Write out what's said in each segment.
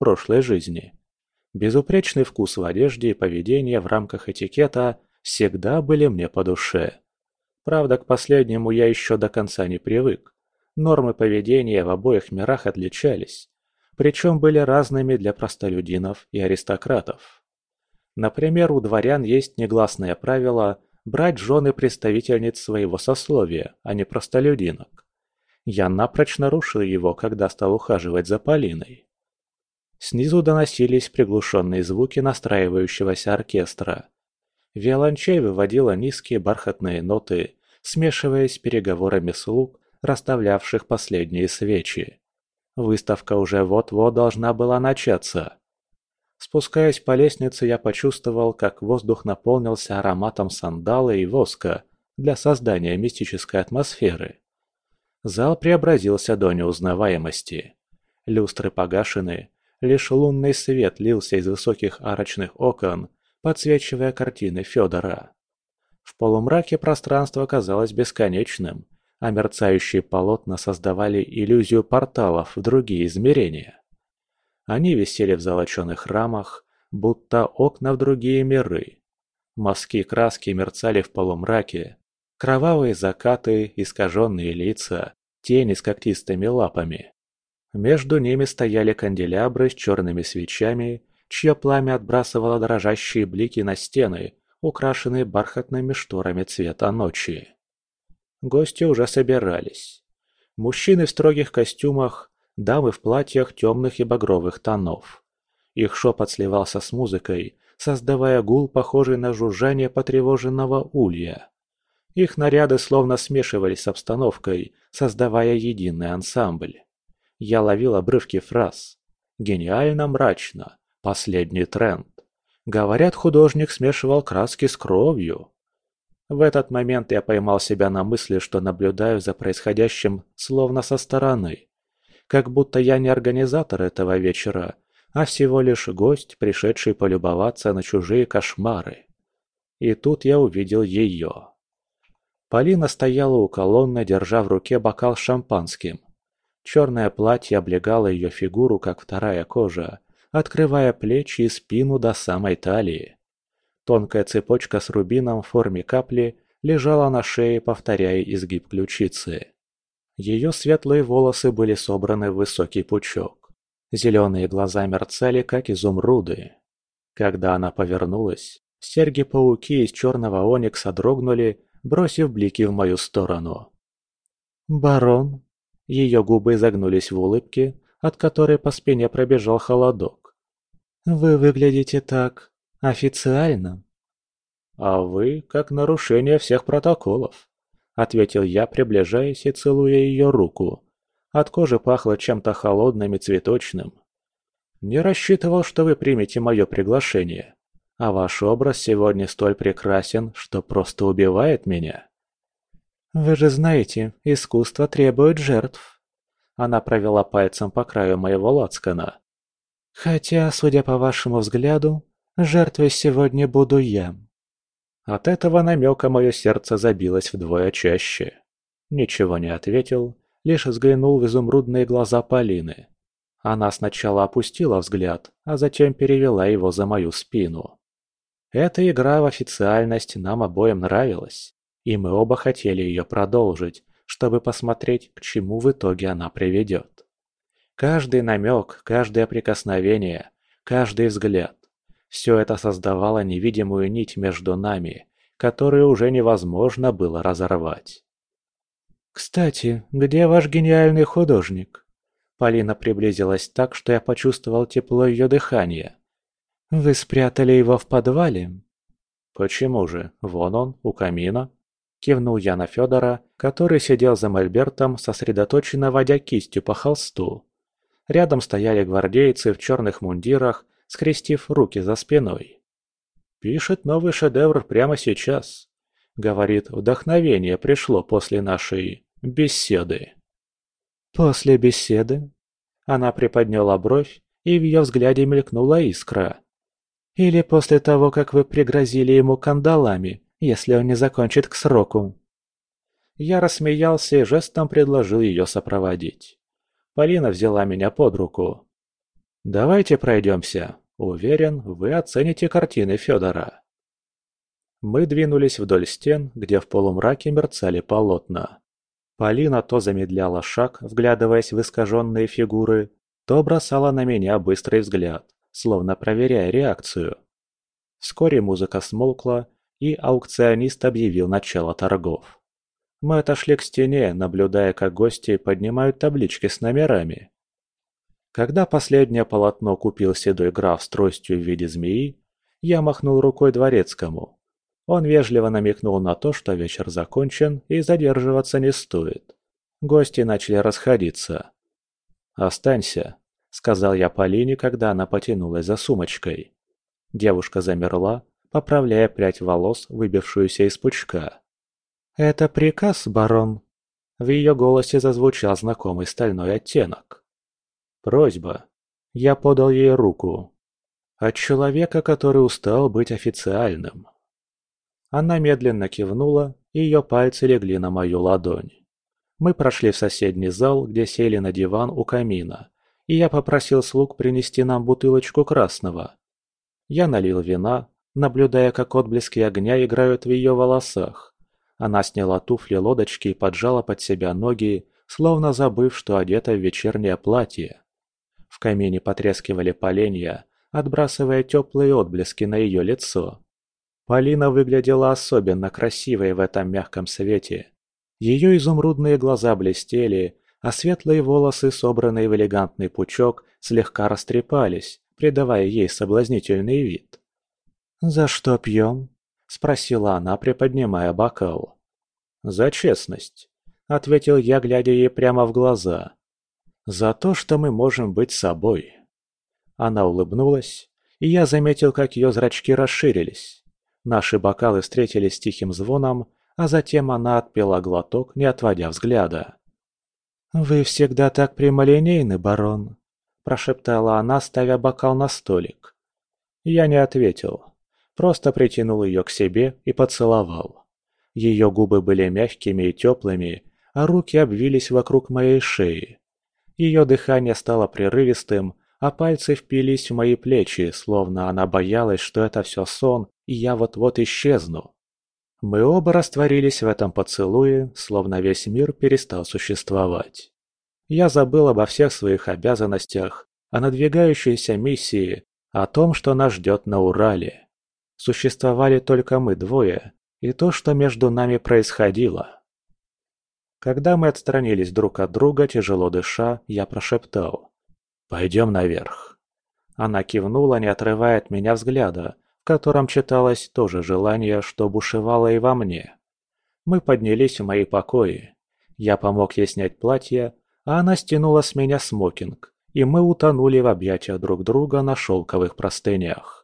прошлой жизни. Безупречный вкус в одежде и поведение в рамках этикета всегда были мне по душе. Правда, к последнему я еще до конца не привык. Нормы поведения в обоих мирах отличались, причем были разными для простолюдинов и аристократов. Например, у дворян есть негласное правило брать жены представительниц своего сословия, а не простолюдинок. Я напрочь нарушил его, когда стал ухаживать за Полиной. Снизу доносились приглушенные звуки настраивающегося оркестра. Виолончель выводила низкие бархатные ноты, смешиваясь с переговорами слуг, расставлявших последние свечи. Выставка уже вот-вот должна была начаться. Спускаясь по лестнице, я почувствовал, как воздух наполнился ароматом сандала и воска для создания мистической атмосферы. Зал преобразился до неузнаваемости. Люстры погашены, Лишь лунный свет лился из высоких арочных окон, подсвечивая картины Федора. В полумраке пространство казалось бесконечным, а мерцающие полотна создавали иллюзию порталов в другие измерения. Они висели в золоченых рамах, будто окна в другие миры. Мазки краски мерцали в полумраке, кровавые закаты, искаженные лица, тени с когтистыми лапами. Между ними стояли канделябры с черными свечами, чье пламя отбрасывало дрожащие блики на стены, украшенные бархатными шторами цвета ночи. Гости уже собирались. Мужчины в строгих костюмах, дамы в платьях темных и багровых тонов. Их шепот сливался с музыкой, создавая гул, похожий на жужжание потревоженного улья. Их наряды словно смешивались с обстановкой, создавая единый ансамбль. Я ловил обрывки фраз. Гениально мрачно. Последний тренд. Говорят, художник смешивал краски с кровью. В этот момент я поймал себя на мысли, что наблюдаю за происходящим словно со стороны. Как будто я не организатор этого вечера, а всего лишь гость, пришедший полюбоваться на чужие кошмары. И тут я увидел ее. Полина стояла у колонны, держа в руке бокал с шампанским. Черное платье облегало ее фигуру, как вторая кожа, открывая плечи и спину до самой талии. Тонкая цепочка с рубином в форме капли лежала на шее, повторяя изгиб ключицы. Ее светлые волосы были собраны в высокий пучок. Зеленые глаза мерцали, как изумруды. Когда она повернулась, серьги-пауки из черного оникса дрогнули, бросив блики в мою сторону. «Барон», ее губы загнулись в улыбке, от которой по спине пробежал холодок. «Вы выглядите так... официально». «А вы как нарушение всех протоколов», — ответил я, приближаясь и целуя ее руку. От кожи пахло чем-то холодным и цветочным. «Не рассчитывал, что вы примете мое приглашение, а ваш образ сегодня столь прекрасен, что просто убивает меня». «Вы же знаете, искусство требует жертв». Она провела пальцем по краю моего лацкана. «Хотя, судя по вашему взгляду, жертвой сегодня буду я». От этого намека мое сердце забилось вдвое чаще. Ничего не ответил, лишь взглянул в изумрудные глаза Полины. Она сначала опустила взгляд, а затем перевела его за мою спину. Эта игра в официальность нам обоим нравилась и мы оба хотели ее продолжить, чтобы посмотреть, к чему в итоге она приведет. Каждый намек, каждое прикосновение, каждый взгляд – все это создавало невидимую нить между нами, которую уже невозможно было разорвать. «Кстати, где ваш гениальный художник?» Полина приблизилась так, что я почувствовал тепло ее дыхания. «Вы спрятали его в подвале?» «Почему же? Вон он, у камина». Кивнул я на Федора, который сидел за мольбертом, сосредоточенно водя кистью по холсту. Рядом стояли гвардейцы в черных мундирах, скрестив руки за спиной. «Пишет новый шедевр прямо сейчас», — говорит, вдохновение пришло после нашей беседы. «После беседы?» Она приподняла бровь, и в ее взгляде мелькнула искра. «Или после того, как вы пригрозили ему кандалами если он не закончит к сроку. Я рассмеялся и жестом предложил ее сопроводить. Полина взяла меня под руку. Давайте пройдемся. Уверен, вы оцените картины Федора. Мы двинулись вдоль стен, где в полумраке мерцали полотна. Полина то замедляла шаг, вглядываясь в искаженные фигуры, то бросала на меня быстрый взгляд, словно проверяя реакцию. Вскоре музыка смолкла, и аукционист объявил начало торгов. Мы отошли к стене, наблюдая, как гости поднимают таблички с номерами. Когда последнее полотно купил седой граф с тростью в виде змеи, я махнул рукой дворецкому. Он вежливо намекнул на то, что вечер закончен и задерживаться не стоит. Гости начали расходиться. «Останься», — сказал я Полине, когда она потянулась за сумочкой. Девушка замерла, поправляя прядь волос, выбившуюся из пучка. «Это приказ, барон?» В ее голосе зазвучал знакомый стальной оттенок. «Просьба». Я подал ей руку. От человека, который устал быть официальным. Она медленно кивнула, и ее пальцы легли на мою ладонь. Мы прошли в соседний зал, где сели на диван у камина, и я попросил слуг принести нам бутылочку красного. Я налил вина, наблюдая, как отблески огня играют в ее волосах. Она сняла туфли лодочки и поджала под себя ноги, словно забыв, что одета в вечернее платье. В камине потрескивали поленья, отбрасывая теплые отблески на ее лицо. Полина выглядела особенно красивой в этом мягком свете. Ее изумрудные глаза блестели, а светлые волосы, собранные в элегантный пучок, слегка растрепались, придавая ей соблазнительный вид. «За что пьем?» – спросила она, приподнимая бокал. «За честность», – ответил я, глядя ей прямо в глаза. «За то, что мы можем быть собой». Она улыбнулась, и я заметил, как ее зрачки расширились. Наши бокалы встретились с тихим звоном, а затем она отпила глоток, не отводя взгляда. «Вы всегда так прямолинейны, барон», – прошептала она, ставя бокал на столик. Я не ответил, просто притянул ее к себе и поцеловал. Ее губы были мягкими и теплыми, а руки обвились вокруг моей шеи. Ее дыхание стало прерывистым, а пальцы впились в мои плечи, словно она боялась, что это все сон, и я вот-вот исчезну. Мы оба растворились в этом поцелуе, словно весь мир перестал существовать. Я забыл обо всех своих обязанностях, о надвигающейся миссии, о том, что нас ждет на Урале. Существовали только мы двое, и то, что между нами происходило. Когда мы отстранились друг от друга, тяжело дыша, я прошептал. «Пойдем наверх». Она кивнула, не отрывая от меня взгляда, в котором читалось то же желание, что бушевало и во мне. Мы поднялись в мои покои. Я помог ей снять платье, а она стянула с меня смокинг, и мы утонули в объятиях друг друга на шелковых простынях.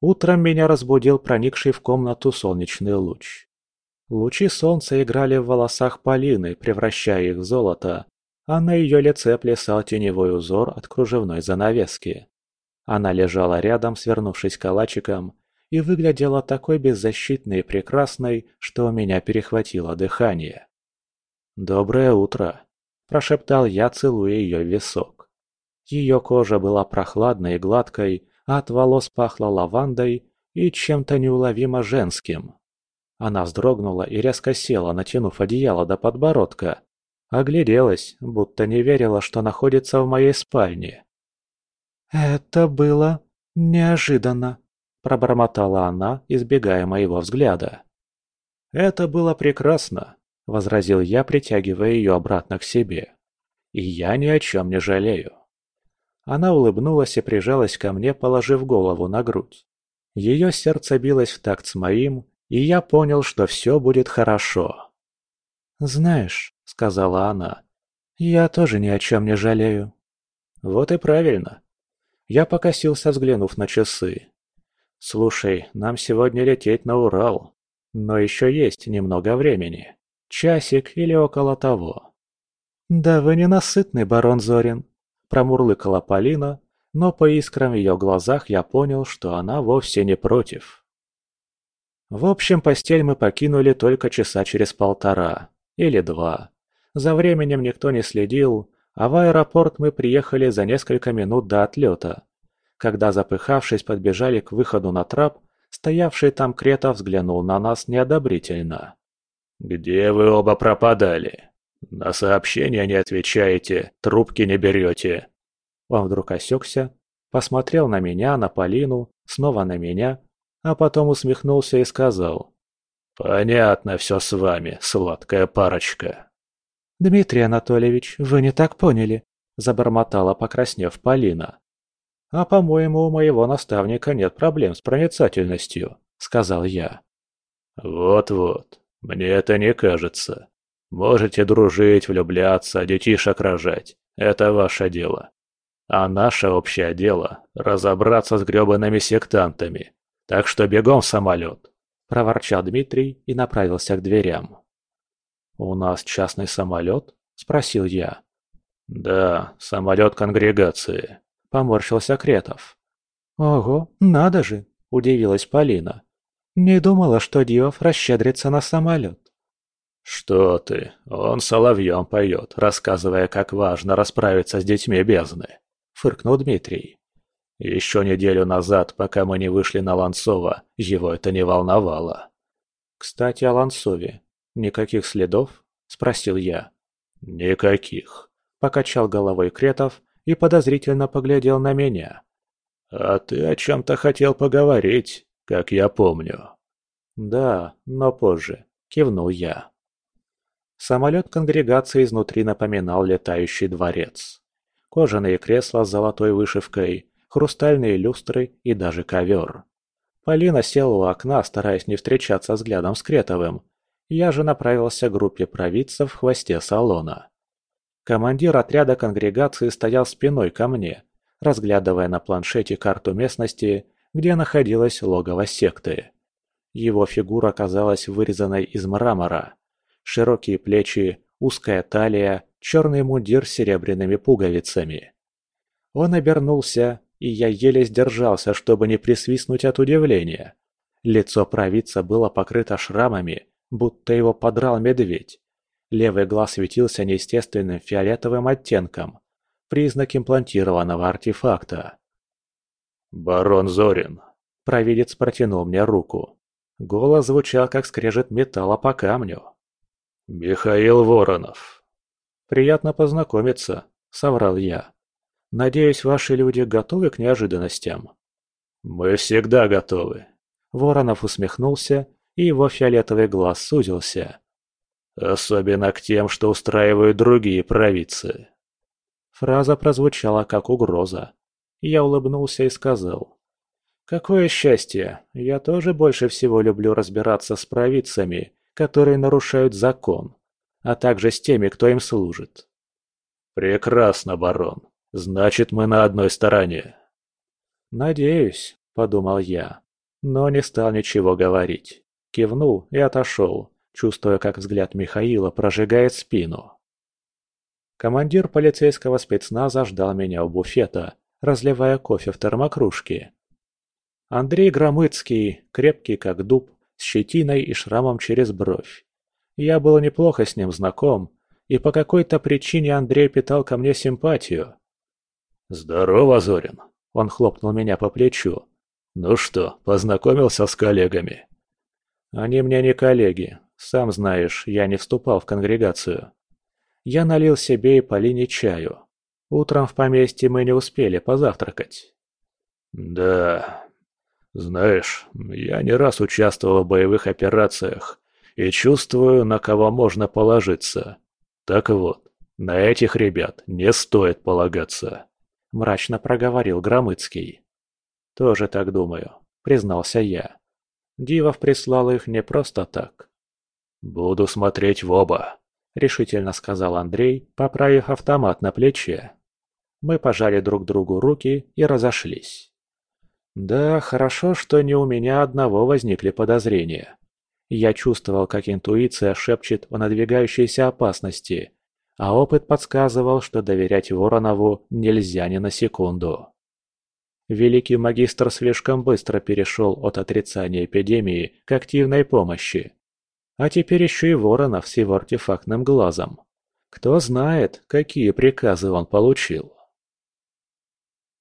Утром меня разбудил проникший в комнату солнечный луч. Лучи солнца играли в волосах Полины, превращая их в золото, а на ее лице плясал теневой узор от кружевной занавески. Она лежала рядом, свернувшись калачиком, и выглядела такой беззащитной и прекрасной, что у меня перехватило дыхание. «Доброе утро», – прошептал я, целуя ее висок. Ее кожа была прохладной и гладкой, а от волос пахло лавандой и чем-то неуловимо женским. Она вздрогнула и резко села, натянув одеяло до подбородка. Огляделась, будто не верила, что находится в моей спальне. «Это было неожиданно», – пробормотала она, избегая моего взгляда. «Это было прекрасно», – возразил я, притягивая ее обратно к себе. «И я ни о чем не жалею». Она улыбнулась и прижалась ко мне, положив голову на грудь. Ее сердце билось в такт с моим, и я понял, что все будет хорошо. «Знаешь», — сказала она, — «я тоже ни о чем не жалею». «Вот и правильно», я покосился, взглянув на часы. «Слушай, нам сегодня лететь на Урал. Но еще есть немного времени. Часик или около того». «Да вы ненасытный, барон Зорин», – промурлыкала Полина, но по искрам в ее глазах я понял, что она вовсе не против. В общем, постель мы покинули только часа через полтора. Или два. За временем никто не следил, А в аэропорт мы приехали за несколько минут до отлета. Когда, запыхавшись, подбежали к выходу на трап, стоявший там Кретов взглянул на нас неодобрительно. «Где вы оба пропадали? На сообщения не отвечаете, трубки не берете». Он вдруг осекся, посмотрел на меня, на Полину, снова на меня, а потом усмехнулся и сказал. «Понятно все с вами, сладкая парочка». «Дмитрий Анатольевич, вы не так поняли», – забормотала, покраснев Полина. «А по-моему, у моего наставника нет проблем с проницательностью», – сказал я. «Вот-вот, мне это не кажется. Можете дружить, влюбляться, детишек рожать. Это ваше дело. А наше общее дело – разобраться с гребаными сектантами. Так что бегом в самолет!» – проворчал Дмитрий и направился к дверям. «У нас частный самолет?» – спросил я. «Да, самолет конгрегации», – поморщился Кретов. «Ого, надо же!» – удивилась Полина. «Не думала, что Диов расщедрится на самолет». «Что ты, он соловьем поет, рассказывая, как важно расправиться с детьми бездны», – фыркнул Дмитрий. «Еще неделю назад, пока мы не вышли на Ланцова, его это не волновало». «Кстати, о Ланцове. «Никаких следов?» – спросил я. «Никаких», – покачал головой Кретов и подозрительно поглядел на меня. «А ты о чем-то хотел поговорить, как я помню». «Да, но позже», – кивнул я. Самолет конгрегации изнутри напоминал летающий дворец. Кожаные кресла с золотой вышивкой, хрустальные люстры и даже ковер. Полина села у окна, стараясь не встречаться взглядом с Кретовым, я же направился к группе провидцев в хвосте салона. Командир отряда конгрегации стоял спиной ко мне, разглядывая на планшете карту местности, где находилось логово секты. Его фигура казалась вырезанной из мрамора. Широкие плечи, узкая талия, черный мундир с серебряными пуговицами. Он обернулся, и я еле сдержался, чтобы не присвистнуть от удивления. Лицо провидца было покрыто шрамами, будто его подрал медведь. Левый глаз светился неестественным фиолетовым оттенком, признак имплантированного артефакта. «Барон Зорин!» Провидец протянул мне руку. Голос звучал, как скрежет металла по камню. «Михаил Воронов!» «Приятно познакомиться», — соврал я. «Надеюсь, ваши люди готовы к неожиданностям?» «Мы всегда готовы», — Воронов усмехнулся и его фиолетовый глаз сузился. «Особенно к тем, что устраивают другие провидцы». Фраза прозвучала как угроза. Я улыбнулся и сказал. «Какое счастье! Я тоже больше всего люблю разбираться с провидцами, которые нарушают закон, а также с теми, кто им служит». «Прекрасно, барон. Значит, мы на одной стороне». «Надеюсь», — подумал я, но не стал ничего говорить. Кивнул и отошел, чувствуя, как взгляд Михаила прожигает спину. Командир полицейского спецназа ждал меня у буфета, разливая кофе в термокружке. Андрей Громыцкий, крепкий как дуб, с щетиной и шрамом через бровь. Я был неплохо с ним знаком, и по какой-то причине Андрей питал ко мне симпатию. «Здорово, Зорин!» – он хлопнул меня по плечу. «Ну что, познакомился с коллегами?» Они мне не коллеги. Сам знаешь, я не вступал в конгрегацию. Я налил себе и Полине чаю. Утром в поместье мы не успели позавтракать. Да, знаешь, я не раз участвовал в боевых операциях и чувствую, на кого можно положиться. Так вот, на этих ребят не стоит полагаться. Мрачно проговорил Громыцкий. Тоже так думаю, признался я. Дивов прислал их не просто так. «Буду смотреть в оба», — решительно сказал Андрей, поправив автомат на плече. Мы пожали друг другу руки и разошлись. Да, хорошо, что не у меня одного возникли подозрения. Я чувствовал, как интуиция шепчет о надвигающейся опасности, а опыт подсказывал, что доверять Воронову нельзя ни на секунду. Великий магистр слишком быстро перешел от отрицания эпидемии к активной помощи. А теперь еще и Воронов с его артефактным глазом. Кто знает, какие приказы он получил.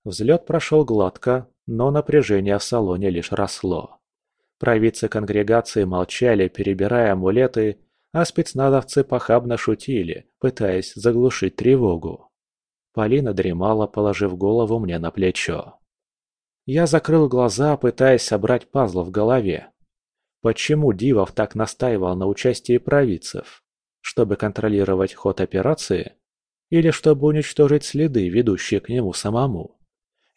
Взлет прошел гладко, но напряжение в салоне лишь росло. Провидцы конгрегации молчали, перебирая амулеты, а спецназовцы похабно шутили, пытаясь заглушить тревогу. Полина дремала, положив голову мне на плечо. Я закрыл глаза, пытаясь собрать пазл в голове. Почему Дивов так настаивал на участии провидцев? Чтобы контролировать ход операции? Или чтобы уничтожить следы, ведущие к нему самому?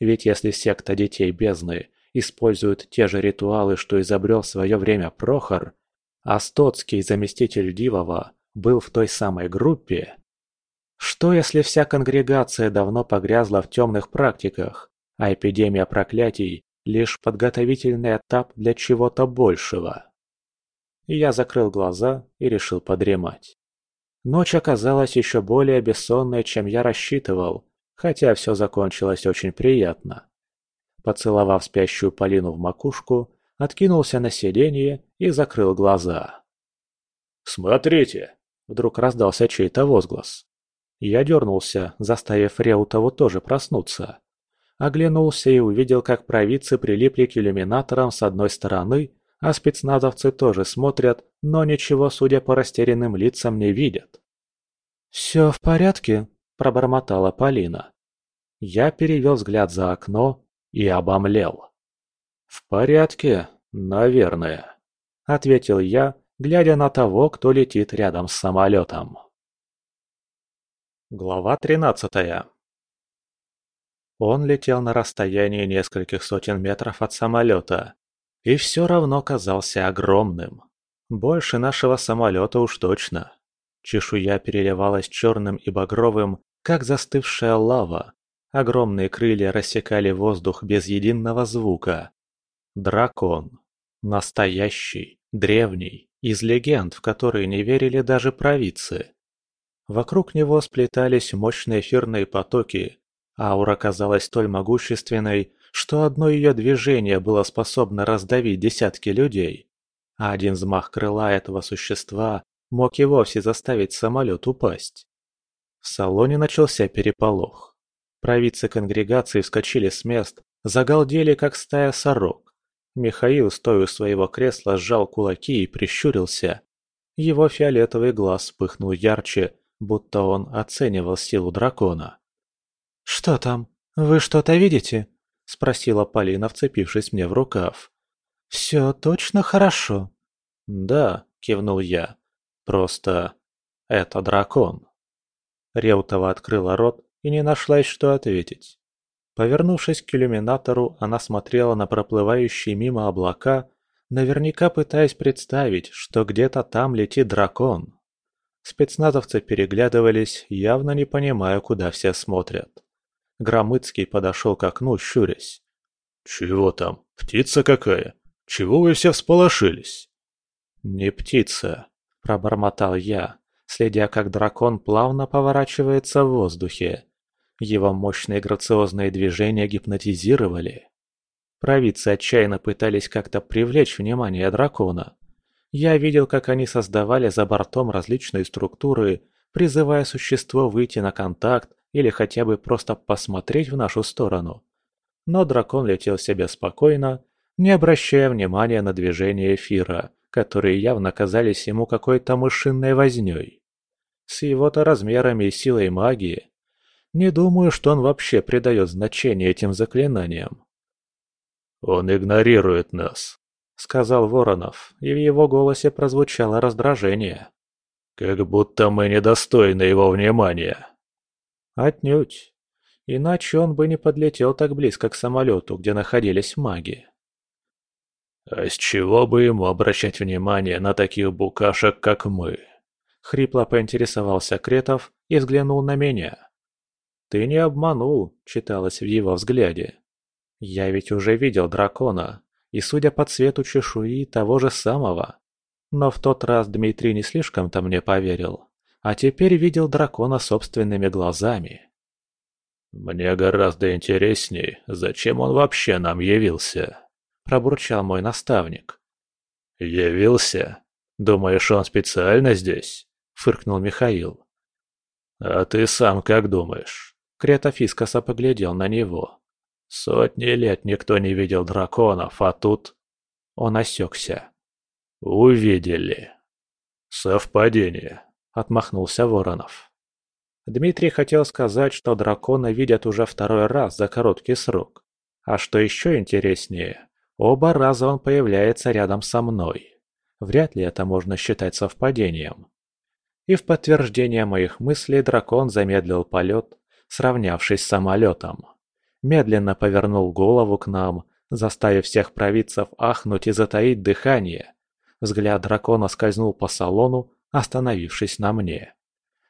Ведь если секта Детей Бездны использует те же ритуалы, что изобрел в свое время Прохор, а Стоцкий, заместитель Дивова, был в той самой группе, что если вся конгрегация давно погрязла в темных практиках, а эпидемия проклятий – лишь подготовительный этап для чего-то большего? Я закрыл глаза и решил подремать. Ночь оказалась еще более бессонной, чем я рассчитывал, хотя все закончилось очень приятно. Поцеловав спящую Полину в макушку, откинулся на сиденье и закрыл глаза. «Смотрите!» – вдруг раздался чей-то возглас. Я дернулся, заставив Реутову тоже проснуться. Оглянулся и увидел, как провидцы прилипли к иллюминаторам с одной стороны, а спецназовцы тоже смотрят, но ничего, судя по растерянным лицам, не видят. «Все в порядке?» Пробормотала Полина. Я перевел взгляд за окно и обомлел. «В порядке, наверное», — ответил я, глядя на того, кто летит рядом с самолетом. Глава тринадцатая. Он летел на расстоянии нескольких сотен метров от самолета и все равно казался огромным. Больше нашего самолета уж точно. Чешуя переливалась черным и багровым, как застывшая лава. Огромные крылья рассекали воздух без единого звука. Дракон. Настоящий, древний, из легенд, в которые не верили даже провидцы. Вокруг него сплетались мощные эфирные потоки. Аура казалась столь могущественной, что одно ее движение было способно раздавить десятки людей. А один взмах крыла этого существа мог и вовсе заставить самолет упасть. В салоне начался переполох. Провидцы конгрегации вскочили с мест, загалдели, как стая сорок. Михаил, стоя у своего кресла, сжал кулаки и прищурился. Его фиолетовый глаз вспыхнул ярче, будто он оценивал силу дракона. «Что там? Вы что-то видите?» – спросила Полина, вцепившись мне в рукав. «Все точно хорошо?» «Да», – кивнул я. «Просто это дракон». Реутова открыла рот и не нашлась, что ответить. Повернувшись к иллюминатору, она смотрела на проплывающие мимо облака, наверняка пытаясь представить, что где-то там летит дракон. Спецназовцы переглядывались, явно не понимая, куда все смотрят. Громыцкий подошел к окну, щурясь. «Чего там? Птица какая? Чего вы все всполошились?» «Не птица», – пробормотал я, следя, как дракон плавно поворачивается в воздухе. Его мощные грациозные движения гипнотизировали. Провидцы отчаянно пытались как-то привлечь внимание дракона. Я видел, как они создавали за бортом различные структуры, призывая существо выйти на контакт или хотя бы просто посмотреть в нашу сторону. Но дракон летел себе спокойно, не обращая внимания на движения эфира, которые явно казались ему какой-то мышиной вознёй. С его-то размерами и силой магии. Не думаю, что он вообще придает значение этим заклинаниям. «Он игнорирует нас», — сказал Воронов, и в его голосе прозвучало раздражение. «Как будто мы недостойны его внимания». «Отнюдь. Иначе он бы не подлетел так близко к самолету, где находились маги». «А с чего бы ему обращать внимание на таких букашек, как мы?» Хрипло поинтересовался Кретов и взглянул на меня. «Ты не обманул», — читалось в его взгляде. «Я ведь уже видел дракона, и, судя по цвету чешуи, того же самого. Но в тот раз Дмитрий не слишком-то мне поверил, а теперь видел дракона собственными глазами». «Мне гораздо интересней, зачем он вообще нам явился?» – пробурчал мой наставник. «Явился? Думаешь, он специально здесь?» Фыркнул Михаил. «А ты сам как думаешь?» Кретов поглядел на него. «Сотни лет никто не видел драконов, а тут...» Он осекся. «Увидели». «Совпадение», — отмахнулся Воронов. Дмитрий хотел сказать, что дракона видят уже второй раз за короткий срок. А что еще интереснее, оба раза он появляется рядом со мной. Вряд ли это можно считать совпадением. И в подтверждение моих мыслей дракон замедлил полет, сравнявшись с самолетом. Медленно повернул голову к нам, заставив всех провидцев ахнуть и затаить дыхание. Взгляд дракона скользнул по салону, остановившись на мне.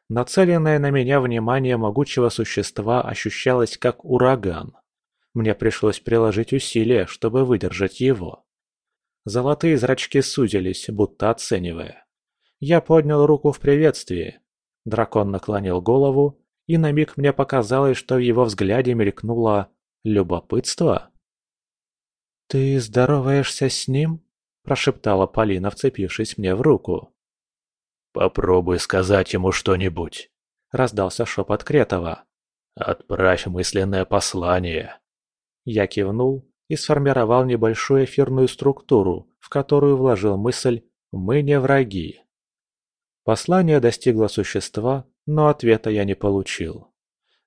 Нацеленное на меня внимание могучего существа ощущалось как ураган. Мне пришлось приложить усилия, чтобы выдержать его. Золотые зрачки сузились, будто оценивая. Я поднял руку в приветствии. Дракон наклонил голову, и на миг мне показалось, что в его взгляде мелькнуло любопытство. «Ты здороваешься с ним?» – прошептала Полина, вцепившись мне в руку. «Попробуй сказать ему что-нибудь», – раздался шепот Кретова. «Отправь мысленное послание». Я кивнул и сформировал небольшую эфирную структуру, в которую вложил мысль «Мы не враги». Послание достигло существа, но ответа я не получил.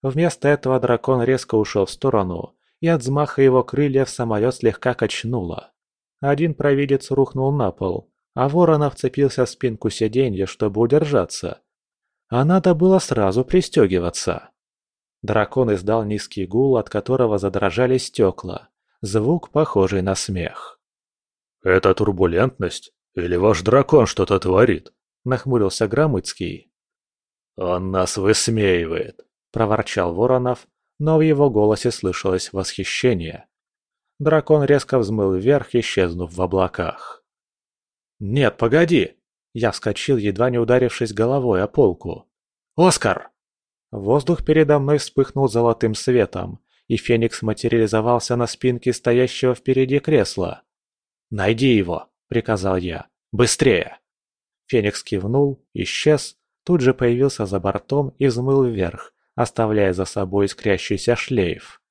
Вместо этого дракон резко ушел в сторону, и от взмаха его крыльев самолет слегка качнуло. Один провидец рухнул на пол, а Воронов вцепился в спинку сиденья, чтобы удержаться. А надо было сразу пристегиваться. Дракон издал низкий гул, от которого задрожали стекла. Звук, похожий на смех. «Это турбулентность? Или ваш дракон что-то творит?» – нахмурился Громыцкий. «Он нас высмеивает», – проворчал Воронов, но в его голосе слышалось восхищение. Дракон резко взмыл вверх, исчезнув в облаках. «Нет, погоди!» Я вскочил, едва не ударившись головой о полку. «Оскар!» Воздух передо мной вспыхнул золотым светом, и Феникс материализовался на спинке стоящего впереди кресла. «Найди его!» – приказал я. «Быстрее!» Феникс кивнул, исчез, тут же появился за бортом и взмыл вверх, оставляя за собой искрящийся шлейф.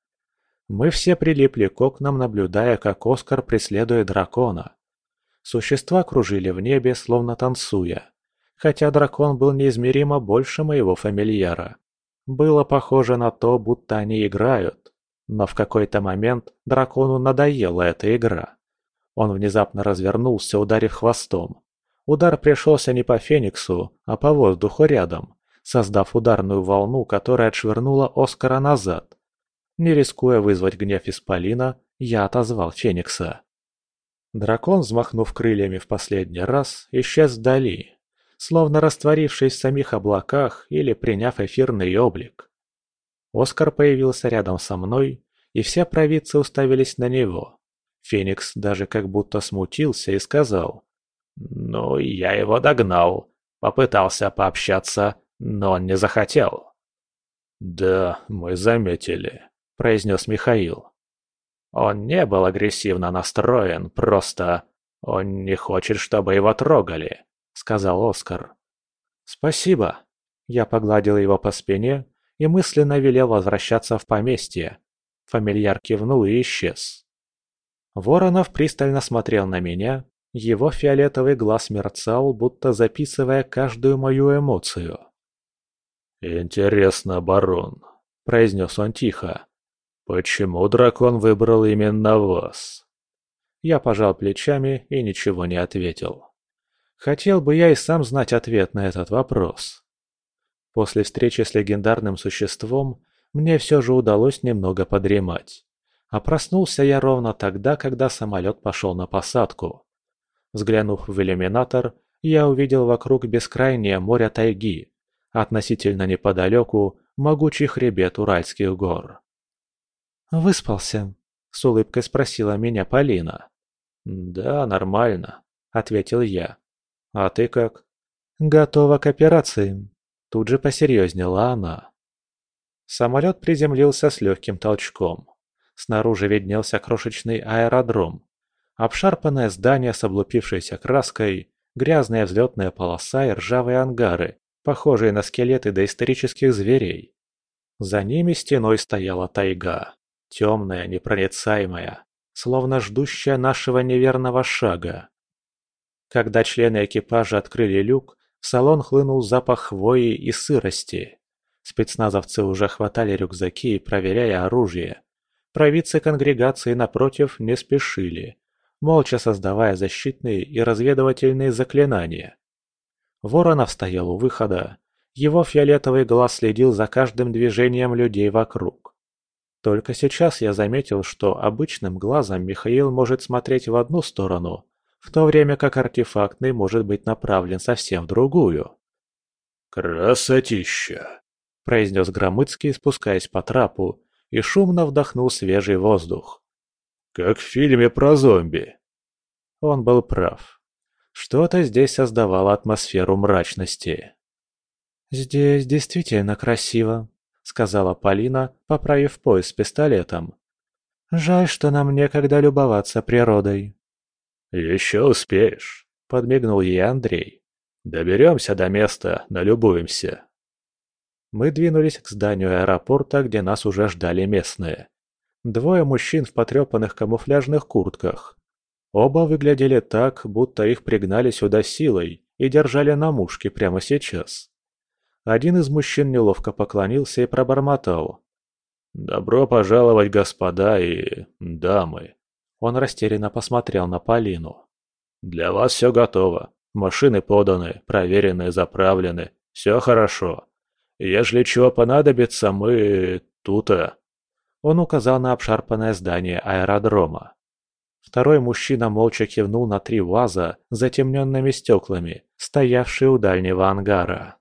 Мы все прилипли к окнам, наблюдая, как Оскар преследует дракона. Существа кружили в небе, словно танцуя. Хотя дракон был неизмеримо больше моего фамильяра. Было похоже на то, будто они играют. Но в какой-то момент дракону надоела эта игра. Он внезапно развернулся, ударив хвостом. Удар пришелся не по Фениксу, а по воздуху рядом, создав ударную волну, которая отшвырнула Оскара назад. Не рискуя вызвать гнев Исполина, я отозвал Феникса. Дракон, взмахнув крыльями в последний раз, исчез вдали, словно растворившись в самих облаках или приняв эфирный облик. Оскар появился рядом со мной, и все провидцы уставились на него. Феникс даже как будто смутился и сказал ну, я его догнал. Попытался пообщаться, но он не захотел. «Да, мы заметили», — произнес Михаил. «Он не был агрессивно настроен, просто он не хочет, чтобы его трогали», — сказал Оскар. «Спасибо». Я погладил его по спине и мысленно велел возвращаться в поместье. Фамильяр кивнул и исчез. Воронов пристально смотрел на меня, его фиолетовый глаз мерцал, будто записывая каждую мою эмоцию. «Интересно, барон», — произнес он тихо. «Почему дракон выбрал именно вас?» Я пожал плечами и ничего не ответил. Хотел бы я и сам знать ответ на этот вопрос. После встречи с легендарным существом мне все же удалось немного подремать. А проснулся я ровно тогда, когда самолет пошел на посадку. Взглянув в иллюминатор, я увидел вокруг бескрайнее море тайги, относительно неподалеку могучий хребет Уральских гор. «Выспался?» – с улыбкой спросила меня Полина. «Да, нормально», – ответил я. «А ты как?» «Готова к операции», – тут же посерьезнела она. Самолет приземлился с легким толчком. Снаружи виднелся крошечный аэродром, Обшарпанное здание с облупившейся краской, грязная взлетная полоса и ржавые ангары, похожие на скелеты доисторических зверей. За ними стеной стояла тайга, темная, непроницаемая, словно ждущая нашего неверного шага. Когда члены экипажа открыли люк, в салон хлынул запах хвои и сырости. Спецназовцы уже хватали рюкзаки, проверяя оружие. Провидцы конгрегации, напротив, не спешили, молча создавая защитные и разведывательные заклинания. Воронов стоял у выхода. Его фиолетовый глаз следил за каждым движением людей вокруг. Только сейчас я заметил, что обычным глазом Михаил может смотреть в одну сторону, в то время как артефактный может быть направлен совсем в другую. «Красотища!» – произнес Громыцкий, спускаясь по трапу, и шумно вдохнул свежий воздух. «Как в фильме про зомби!» Он был прав. Что-то здесь создавало атмосферу мрачности. «Здесь действительно красиво», — сказала Полина, поправив пояс с пистолетом. «Жаль, что нам некогда любоваться природой». «Еще успеешь», — подмигнул ей Андрей. «Доберемся до места, налюбуемся». Мы двинулись к зданию аэропорта, где нас уже ждали местные. Двое мужчин в потрепанных камуфляжных куртках. Оба выглядели так, будто их пригнали сюда силой и держали на мушке прямо сейчас. Один из мужчин неловко поклонился и пробормотал. «Добро пожаловать, господа и дамы!» Он растерянно посмотрел на Полину. «Для вас все готово. Машины поданы, проверены, заправлены. Все хорошо. Ежели чего понадобится, мы... тут-то...» Он указал на обшарпанное здание аэродрома. Второй мужчина молча кивнул на три ваза с затемненными стеклами, стоявшие у дальнего ангара.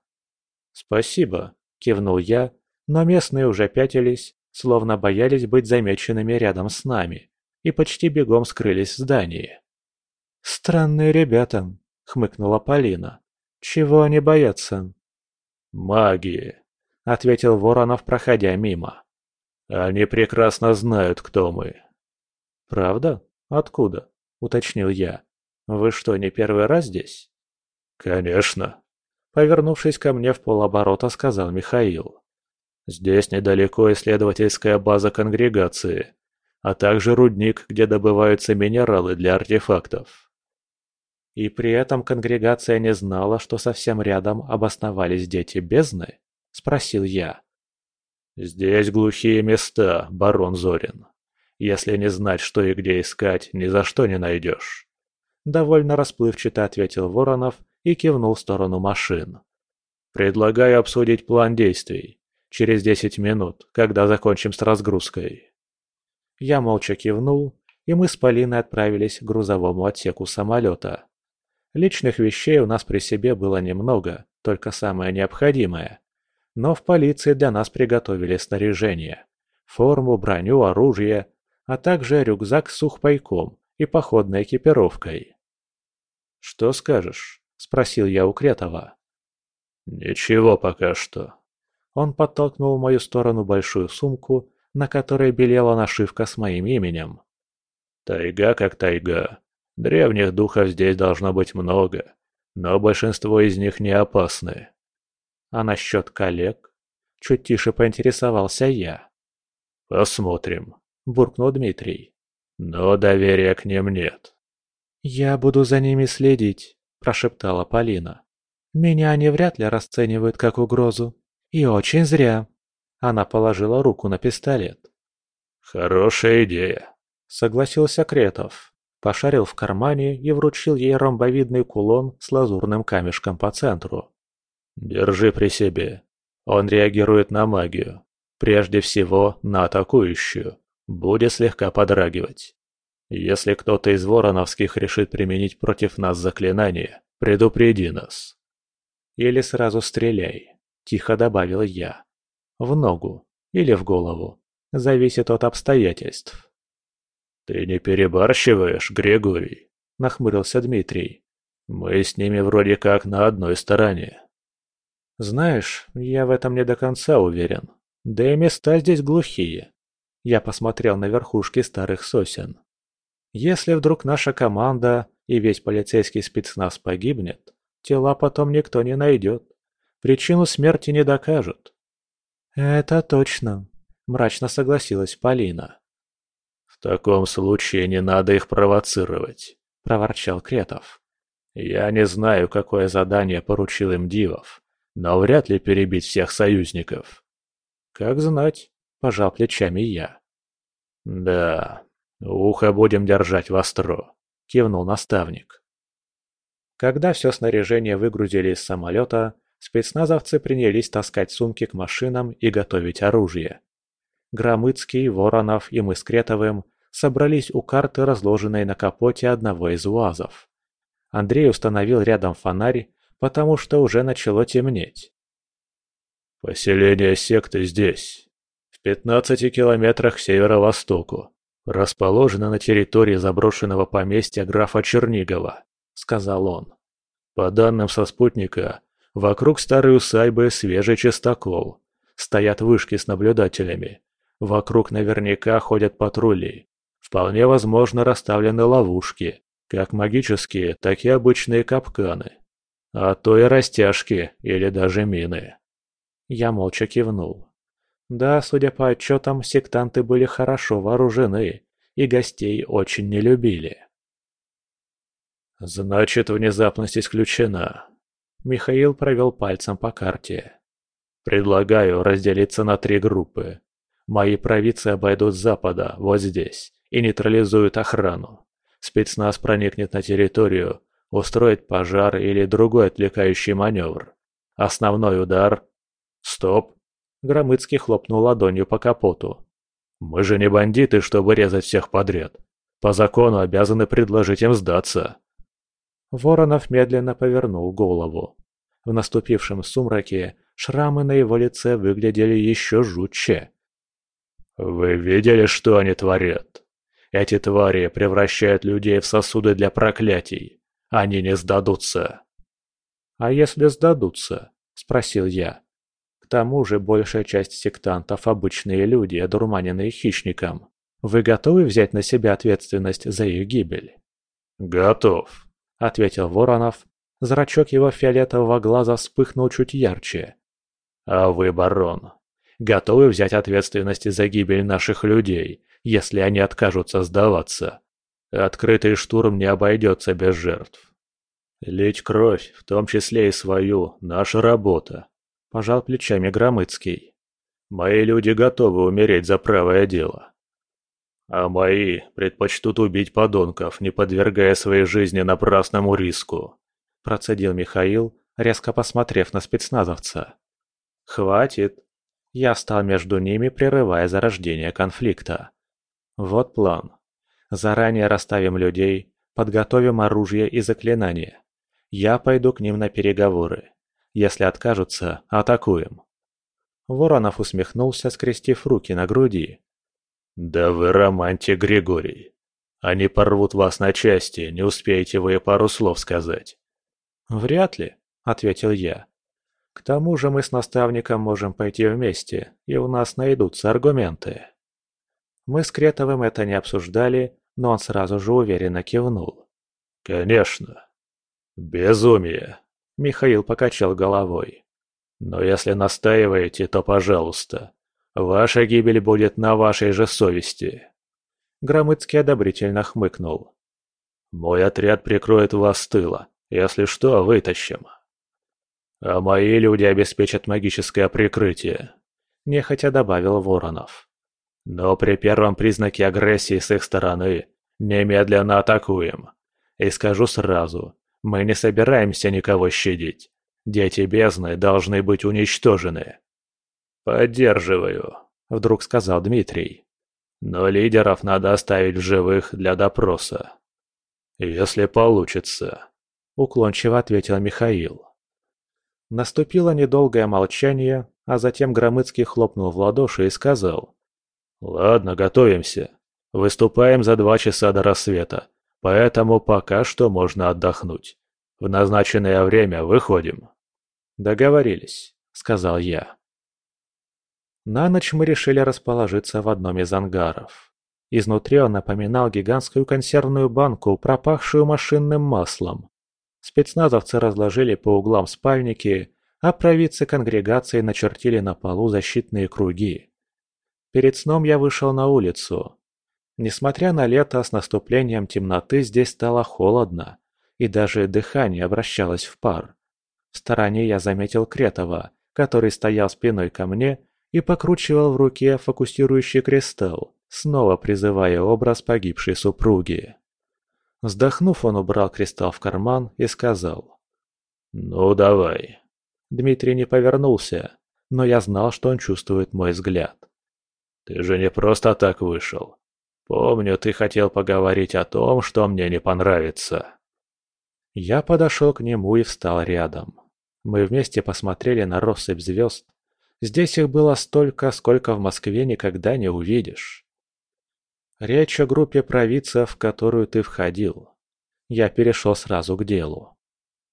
«Спасибо», – кивнул я, но местные уже пятились, словно боялись быть замеченными рядом с нами, и почти бегом скрылись в здании. «Странные ребята», – хмыкнула Полина. «Чего они боятся?» «Магии», – ответил Воронов, проходя мимо. «Они прекрасно знают, кто мы». «Правда?» «Откуда?» – уточнил я. «Вы что, не первый раз здесь?» «Конечно», – повернувшись ко мне в полоборота, сказал Михаил. «Здесь недалеко исследовательская база конгрегации, а также рудник, где добываются минералы для артефактов». И при этом конгрегация не знала, что совсем рядом обосновались дети бездны? Спросил я. «Здесь глухие места, барон Зорин», если не знать, что и где искать, ни за что не найдешь. Довольно расплывчато ответил Воронов и кивнул в сторону машин. Предлагаю обсудить план действий. Через десять минут, когда закончим с разгрузкой. Я молча кивнул, и мы с Полиной отправились к грузовому отсеку самолета. Личных вещей у нас при себе было немного, только самое необходимое. Но в полиции для нас приготовили снаряжение. Форму, броню, оружие, а также рюкзак с сухпайком и походной экипировкой. «Что скажешь?» – спросил я у Кретова. «Ничего пока что». Он подтолкнул в мою сторону большую сумку, на которой белела нашивка с моим именем. «Тайга как тайга. Древних духов здесь должно быть много, но большинство из них не опасны». «А насчет коллег?» Чуть тише поинтересовался я. «Посмотрим», – буркнул Дмитрий. «Но доверия к ним нет». «Я буду за ними следить», – прошептала Полина. «Меня они вряд ли расценивают как угрозу. И очень зря». Она положила руку на пистолет. «Хорошая идея», – согласился Кретов. Пошарил в кармане и вручил ей ромбовидный кулон с лазурным камешком по центру. «Держи при себе. Он реагирует на магию. Прежде всего, на атакующую будет слегка подрагивать. Если кто-то из вороновских решит применить против нас заклинание, предупреди нас. Или сразу стреляй, тихо добавил я. В ногу или в голову. Зависит от обстоятельств. Ты не перебарщиваешь, Григорий? Нахмурился Дмитрий. Мы с ними вроде как на одной стороне. Знаешь, я в этом не до конца уверен. Да и места здесь глухие. Я посмотрел на верхушки старых сосен. Если вдруг наша команда и весь полицейский спецназ погибнет, тела потом никто не найдет. Причину смерти не докажут. «Это точно», – мрачно согласилась Полина. «В таком случае не надо их провоцировать», – проворчал Кретов. «Я не знаю, какое задание поручил им Дивов, но вряд ли перебить всех союзников». «Как знать», – пожал плечами я. «Да, ухо будем держать востро», – кивнул наставник. Когда все снаряжение выгрузили из самолета, спецназовцы принялись таскать сумки к машинам и готовить оружие. Громыцкий, Воронов и мы с Кретовым собрались у карты, разложенной на капоте одного из УАЗов. Андрей установил рядом фонарь, потому что уже начало темнеть. «Поселение секты здесь, в 15 километрах к северо-востоку. Расположено на территории заброшенного поместья графа Чернигова», — сказал он. «По данным со спутника, вокруг старой усадьбы свежий чистокол. Стоят вышки с наблюдателями. Вокруг наверняка ходят патрули. Вполне возможно расставлены ловушки, как магические, так и обычные капканы. А то и растяжки или даже мины. Я молча кивнул. Да, судя по отчетам, сектанты были хорошо вооружены и гостей очень не любили. «Значит, внезапность исключена». Михаил провел пальцем по карте. «Предлагаю разделиться на три группы. Мои провидцы обойдут с запада, вот здесь, и нейтрализуют охрану. Спецназ проникнет на территорию, устроит пожар или другой отвлекающий маневр. Основной удар... Стоп! Громыцкий хлопнул ладонью по капоту. Мы же не бандиты, чтобы резать всех подряд. По закону обязаны предложить им сдаться. Воронов медленно повернул голову. В наступившем сумраке шрамы на его лице выглядели еще жутче. «Вы видели, что они творят? Эти твари превращают людей в сосуды для проклятий. Они не сдадутся». «А если сдадутся?» – спросил я. К тому же большая часть сектантов – обычные люди, одурманенные хищником. Вы готовы взять на себя ответственность за их гибель? «Готов», – ответил Воронов. Зрачок его фиолетового глаза вспыхнул чуть ярче. «А вы, барон, готовы взять ответственность за гибель наших людей, если они откажутся сдаваться. Открытый штурм не обойдется без жертв. Лить кровь, в том числе и свою, наша работа. Пожал плечами Громыцкий. Мои люди готовы умереть за правое дело. А мои предпочтут убить подонков, не подвергая своей жизни напрасному риску. Процедил Михаил, резко посмотрев на спецназовца. «Хватит!» Я стал между ними, прерывая зарождение конфликта. Вот план. Заранее расставим людей, подготовим оружие и заклинания. Я пойду к ним на переговоры. Если откажутся, атакуем. Воронов усмехнулся, скрестив руки на груди. «Да вы романтик, Григорий. Они порвут вас на части, не успеете вы пару слов сказать». «Вряд ли», — ответил я. К тому же мы с наставником можем пойти вместе, и у нас найдутся аргументы. Мы с Кретовым это не обсуждали, но он сразу же уверенно кивнул. «Конечно. Безумие!» — Михаил покачал головой. «Но если настаиваете, то пожалуйста. Ваша гибель будет на вашей же совести». Громыцкий одобрительно хмыкнул. «Мой отряд прикроет вас с тыла. Если что, вытащим». «А мои люди обеспечат магическое прикрытие», – нехотя добавил Воронов. «Но при первом признаке агрессии с их стороны немедленно атакуем. И скажу сразу, мы не собираемся никого щадить. Дети бездны должны быть уничтожены». «Поддерживаю», – вдруг сказал Дмитрий. «Но лидеров надо оставить в живых для допроса». «Если получится», – уклончиво ответил Михаил. Наступило недолгое молчание, а затем Громыцкий хлопнул в ладоши и сказал. «Ладно, готовимся. Выступаем за два часа до рассвета, поэтому пока что можно отдохнуть. В назначенное время выходим». «Договорились», — сказал я. На ночь мы решили расположиться в одном из ангаров. Изнутри он напоминал гигантскую консервную банку, пропахшую машинным маслом. Спецназовцы разложили по углам спальники, а провидцы конгрегации начертили на полу защитные круги. Перед сном я вышел на улицу. Несмотря на лето, с наступлением темноты здесь стало холодно, и даже дыхание обращалось в пар. В стороне я заметил Кретова, который стоял спиной ко мне и покручивал в руке фокусирующий кристалл, снова призывая образ погибшей супруги. Вздохнув, он убрал кристалл в карман и сказал. «Ну, давай». Дмитрий не повернулся, но я знал, что он чувствует мой взгляд. «Ты же не просто так вышел. Помню, ты хотел поговорить о том, что мне не понравится». Я подошел к нему и встал рядом. Мы вместе посмотрели на россыпь звезд. Здесь их было столько, сколько в Москве никогда не увидишь. Речь о группе провидцев, в которую ты входил. Я перешел сразу к делу.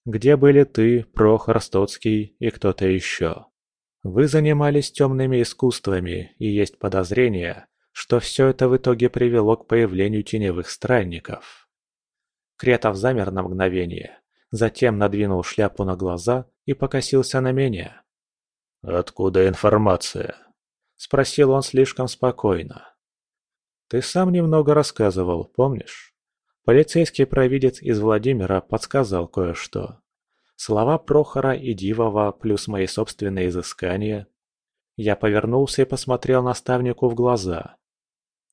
Где были ты, Прохор Стоцкий и кто-то еще? Вы занимались темными искусствами, и есть подозрение, что все это в итоге привело к появлению теневых странников. Кретов замер на мгновение, затем надвинул шляпу на глаза и покосился на меня. «Откуда информация?» – спросил он слишком спокойно. Ты сам немного рассказывал, помнишь? Полицейский провидец из Владимира подсказал кое-что. Слова Прохора и Дивова плюс мои собственные изыскания. Я повернулся и посмотрел наставнику в глаза.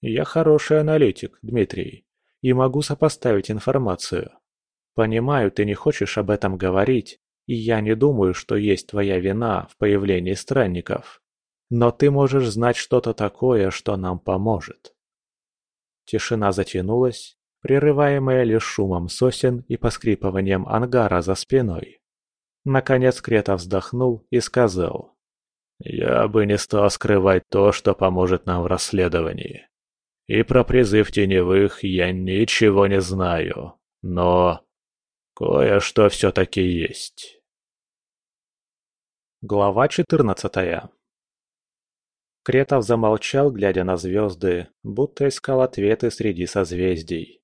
Я хороший аналитик, Дмитрий, и могу сопоставить информацию. Понимаю, ты не хочешь об этом говорить, и я не думаю, что есть твоя вина в появлении странников. Но ты можешь знать что-то такое, что нам поможет. Тишина затянулась, прерываемая лишь шумом сосен и поскрипыванием ангара за спиной. Наконец Крета вздохнул и сказал. «Я бы не стал скрывать то, что поможет нам в расследовании. И про призыв теневых я ничего не знаю, но кое-что все-таки есть». Глава четырнадцатая Кретов замолчал, глядя на звезды, будто искал ответы среди созвездий.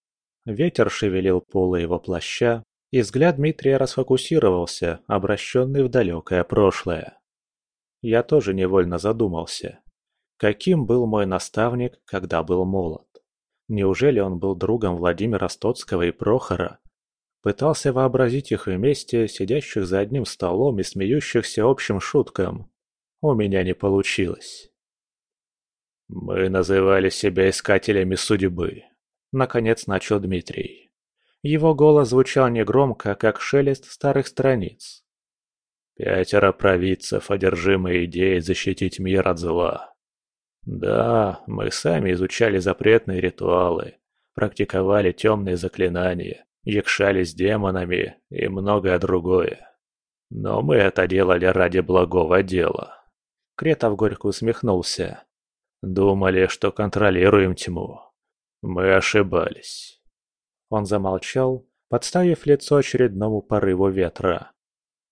Ветер шевелил полы его плаща, и взгляд Дмитрия расфокусировался, обращенный в далекое прошлое. Я тоже невольно задумался. Каким был мой наставник, когда был молод? Неужели он был другом Владимира Стоцкого и Прохора? Пытался вообразить их вместе, сидящих за одним столом и смеющихся общим шуткам. У меня не получилось. «Мы называли себя искателями судьбы», — наконец начал Дмитрий. Его голос звучал негромко, как шелест старых страниц. «Пятеро провидцев, одержимые идеей защитить мир от зла. Да, мы сами изучали запретные ритуалы, практиковали темные заклинания, якшали с демонами и многое другое. Но мы это делали ради благого дела». Кретов горько усмехнулся. Думали, что контролируем тьму. Мы ошибались. Он замолчал, подставив лицо очередному порыву ветра.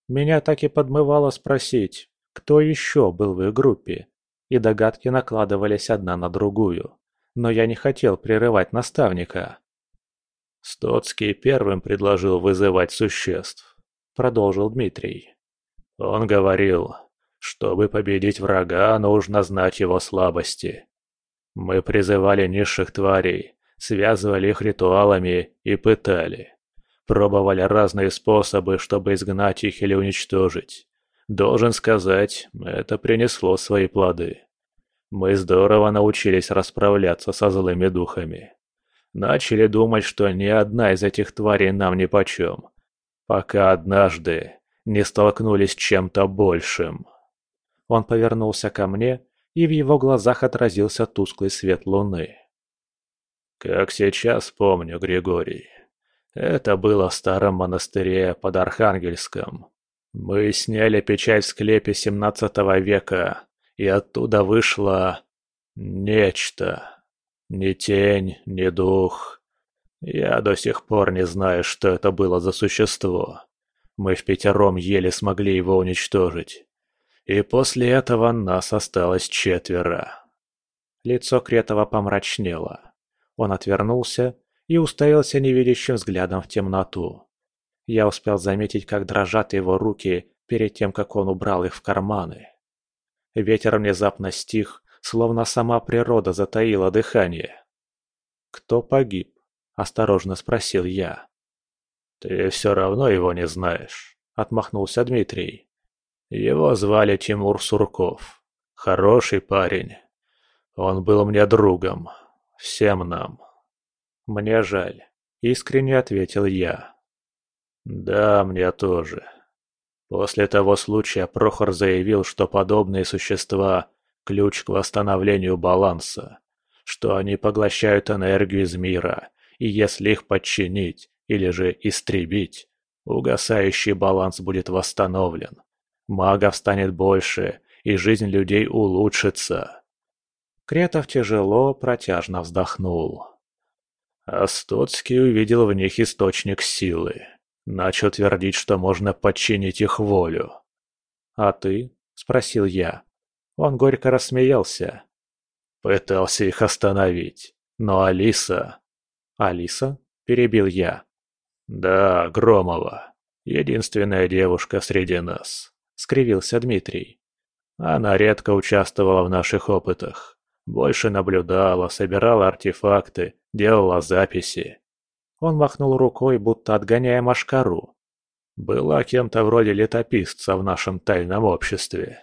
Меня так и подмывало спросить, кто еще был в их группе, и догадки накладывались одна на другую. Но я не хотел прерывать наставника. «Стоцкий первым предложил вызывать существ», — продолжил Дмитрий. Он говорил, чтобы победить врага, нужно знать его слабости. Мы призывали низших тварей, связывали их ритуалами и пытали. Пробовали разные способы, чтобы изгнать их или уничтожить. Должен сказать, это принесло свои плоды. Мы здорово научились расправляться со злыми духами. Начали думать, что ни одна из этих тварей нам нипочем, пока однажды не столкнулись с чем-то большим. Он повернулся ко мне, и в его глазах отразился тусклый свет луны. «Как сейчас помню, Григорий. Это было в старом монастыре под Архангельском. Мы сняли печать в склепе семнадцатого века, и оттуда вышло... нечто. Ни тень, ни дух. Я до сих пор не знаю, что это было за существо. Мы в пятером еле смогли его уничтожить. И после этого нас осталось четверо. Лицо Кретова помрачнело. Он отвернулся и уставился невидящим взглядом в темноту. Я успел заметить, как дрожат его руки, перед тем, как он убрал их в карманы. Ветер внезапно стих, словно сама природа затаила дыхание. «Кто погиб?» – осторожно спросил я. «Ты все равно его не знаешь», – отмахнулся Дмитрий. «Его звали Тимур Сурков. Хороший парень. Он был мне другом. Всем нам». «Мне жаль», – искренне ответил я. «Да, мне тоже». После того случая Прохор заявил, что подобные существа – ключ к восстановлению баланса, что они поглощают энергию из мира, и если их подчинить или же истребить, угасающий баланс будет восстановлен. Магов станет больше, и жизнь людей улучшится. Кретов тяжело, протяжно вздохнул. Астоцкий увидел в них источник силы. Начал твердить, что можно подчинить их волю. «А ты?» – спросил я. Он горько рассмеялся. Пытался их остановить, но Алиса... «Алиса?» – перебил я. «Да, Громова. Единственная девушка среди нас», – скривился Дмитрий. «Она редко участвовала в наших опытах. Больше наблюдала, собирала артефакты, делала записи. Он махнул рукой, будто отгоняя машкару. Была кем-то вроде летописца в нашем тайном обществе.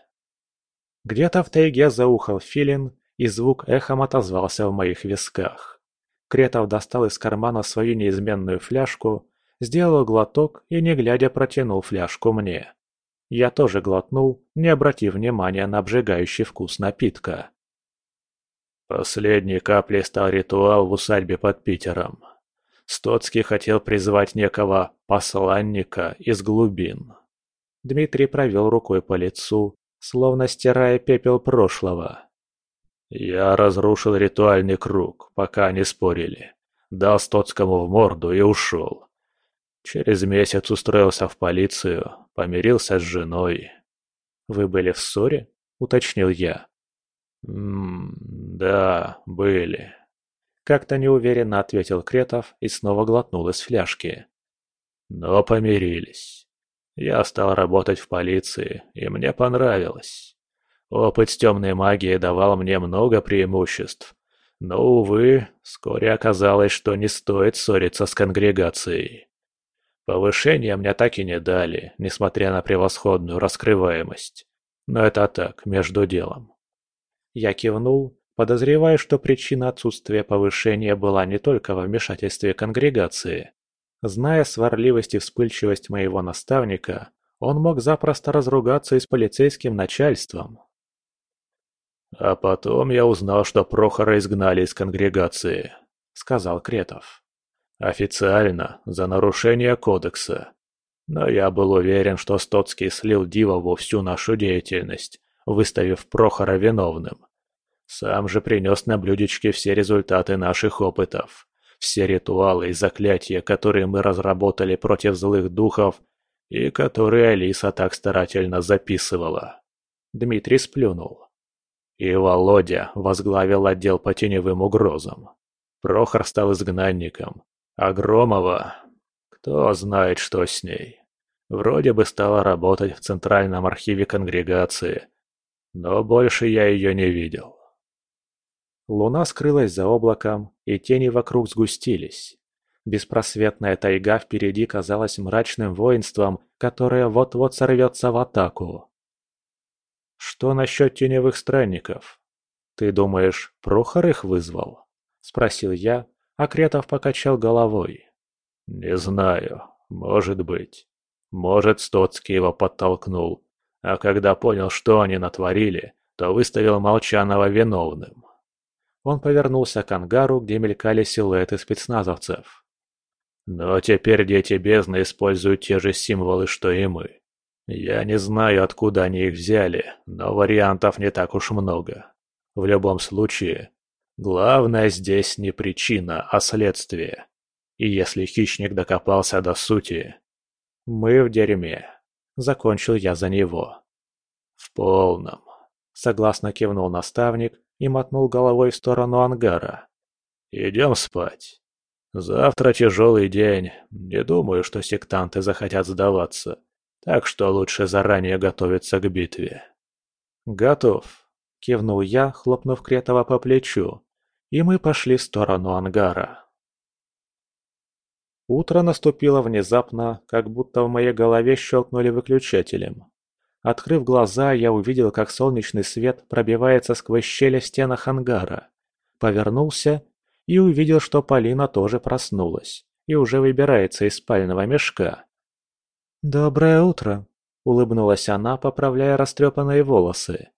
Где-то в тайге заухал филин, и звук эхом отозвался в моих висках. Кретов достал из кармана свою неизменную фляжку, сделал глоток и, не глядя, протянул фляжку мне. Я тоже глотнул, не обратив внимания на обжигающий вкус напитка. Последней каплей стал ритуал в усадьбе под Питером. Стоцкий хотел призвать некого посланника из глубин. Дмитрий провел рукой по лицу, словно стирая пепел прошлого. Я разрушил ритуальный круг, пока они спорили. Дал Стоцкому в морду и ушел. Через месяц устроился в полицию, помирился с женой. «Вы были в ссоре?» – уточнил я. «Ммм, да, были», как-то неуверенно ответил Кретов и снова глотнул из фляжки. Но помирились. Я стал работать в полиции, и мне понравилось. Опыт с темной магией давал мне много преимуществ. Но, увы, вскоре оказалось, что не стоит ссориться с конгрегацией. Повышения мне так и не дали, несмотря на превосходную раскрываемость. Но это так, между делом. Я кивнул подозревая, что причина отсутствия повышения была не только во вмешательстве конгрегации. Зная сварливость и вспыльчивость моего наставника, он мог запросто разругаться и с полицейским начальством. «А потом я узнал, что Прохора изгнали из конгрегации», — сказал Кретов. «Официально, за нарушение кодекса. Но я был уверен, что Стоцкий слил Дивову всю нашу деятельность, выставив Прохора виновным. Сам же принес на блюдечке все результаты наших опытов. Все ритуалы и заклятия, которые мы разработали против злых духов и которые Алиса так старательно записывала. Дмитрий сплюнул. И Володя возглавил отдел по теневым угрозам. Прохор стал изгнанником. А. Кто знает, что с ней. Вроде бы стала работать в Центральном архиве конгрегации. Но больше я ее не видел. Луна скрылась за облаком, и тени вокруг сгустились. Беспросветная тайга впереди казалась мрачным воинством, которое вот-вот сорвется в атаку. «Что насчет теневых странников? Ты думаешь, Прохор их вызвал?» – спросил я, а Кретов покачал головой. «Не знаю. Может быть. Может, Стоцкий его подтолкнул, а когда понял, что они натворили, то выставил Молчанова виновным. Он повернулся к ангару, где мелькали силуэты спецназовцев. «Но теперь дети бездны используют те же символы, что и мы. Я не знаю, откуда они их взяли, но вариантов не так уж много. В любом случае, главное здесь не причина, а следствие. И если хищник докопался до сути... Мы в дерьме. Закончил я за него. В полном. Согласно кивнул наставник и мотнул головой в сторону ангара. «Идем спать. Завтра тяжелый день. Не думаю, что сектанты захотят сдаваться. так что лучше заранее готовиться к битве». «Готов», — кивнул я, хлопнув Кретова по плечу, и мы пошли в сторону ангара. Утро наступило внезапно, как будто в моей голове щелкнули выключателем. Открыв глаза, я увидел, как солнечный свет пробивается сквозь щели в стенах ангара. Повернулся и увидел, что Полина тоже проснулась и уже выбирается из спального мешка. «Доброе утро», — улыбнулась она, поправляя растрепанные волосы.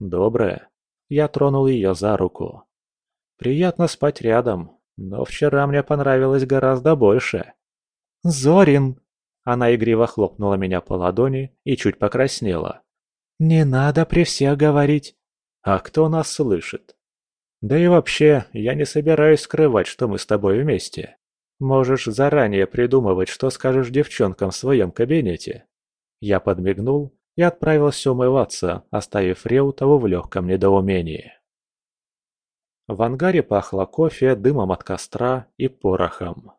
«Доброе». Я тронул ее за руку. «Приятно спать рядом, но вчера мне понравилось гораздо больше». «Зорин!» Она игриво хлопнула меня по ладони и чуть покраснела. «Не надо при всех говорить». «А кто нас слышит?» «Да и вообще, я не собираюсь скрывать, что мы с тобой вместе. Можешь заранее придумывать, что скажешь девчонкам в своем кабинете». Я подмигнул и отправился умываться, оставив Реутову в легком недоумении. В ангаре пахло кофе, дымом от костра и порохом.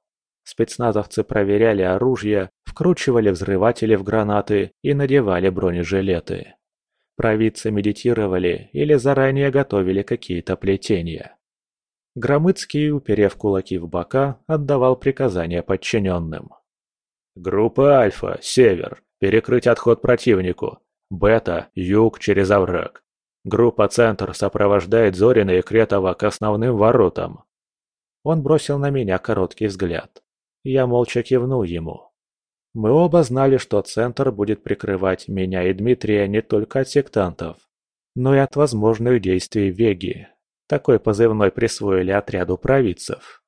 Спецназовцы проверяли оружие, вкручивали взрыватели в гранаты и надевали бронежилеты. Провидцы медитировали или заранее готовили какие-то плетения. Громыцкий, уперев кулаки в бока, отдавал приказания подчиненным. «Группа Альфа, Север, перекрыть отход противнику. Бета, Юг через овраг. Группа Центр сопровождает Зорина и Кретова к основным воротам». Он бросил на меня короткий взгляд. Я молча кивнул ему. Мы оба знали, что Центр будет прикрывать меня и Дмитрия не только от сектантов, но и от возможных действий Веги. Такой позывной присвоили отряду провидцев.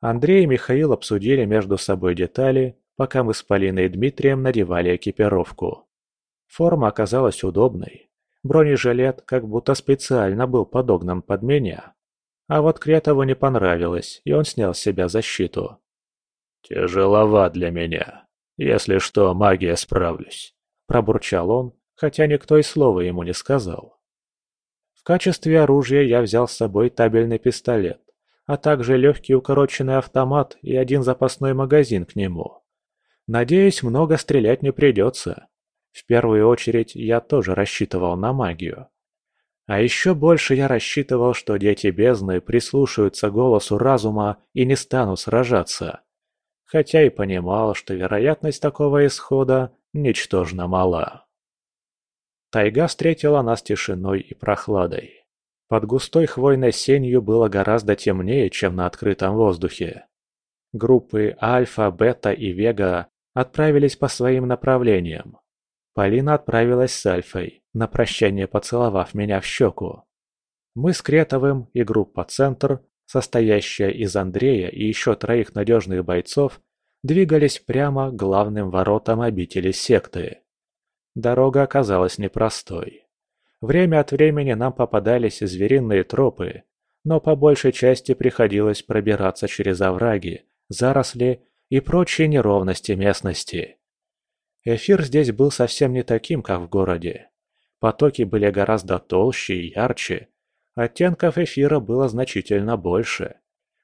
Андрей и Михаил обсудили между собой детали, пока мы с Полиной и Дмитрием надевали экипировку. Форма оказалась удобной. Бронежилет как будто специально был подогнан под меня. А вот Кретову не понравилось, и он снял с себя защиту. «Тяжеловат для меня. Если что, магия справлюсь», – пробурчал он, хотя никто и слова ему не сказал. В качестве оружия я взял с собой табельный пистолет, а также легкий укороченный автомат и один запасной магазин к нему. Надеюсь, много стрелять не придется. В первую очередь я тоже рассчитывал на магию. А еще больше я рассчитывал, что дети бездны прислушаются голосу разума и не станут сражаться хотя и понимал, что вероятность такого исхода ничтожно мала. Тайга встретила нас тишиной и прохладой. Под густой хвойной сенью было гораздо темнее, чем на открытом воздухе. Группы Альфа, Бета и Вега отправились по своим направлениям. Полина отправилась с Альфой, на прощание поцеловав меня в щеку. Мы с Кретовым и группа «Центр» состоящая из Андрея и еще троих надежных бойцов, двигались прямо к главным воротам обители секты. Дорога оказалась непростой. Время от времени нам попадались звериные тропы, но по большей части приходилось пробираться через овраги, заросли и прочие неровности местности. Эфир здесь был совсем не таким, как в городе. Потоки были гораздо толще и ярче, Оттенков эфира было значительно больше.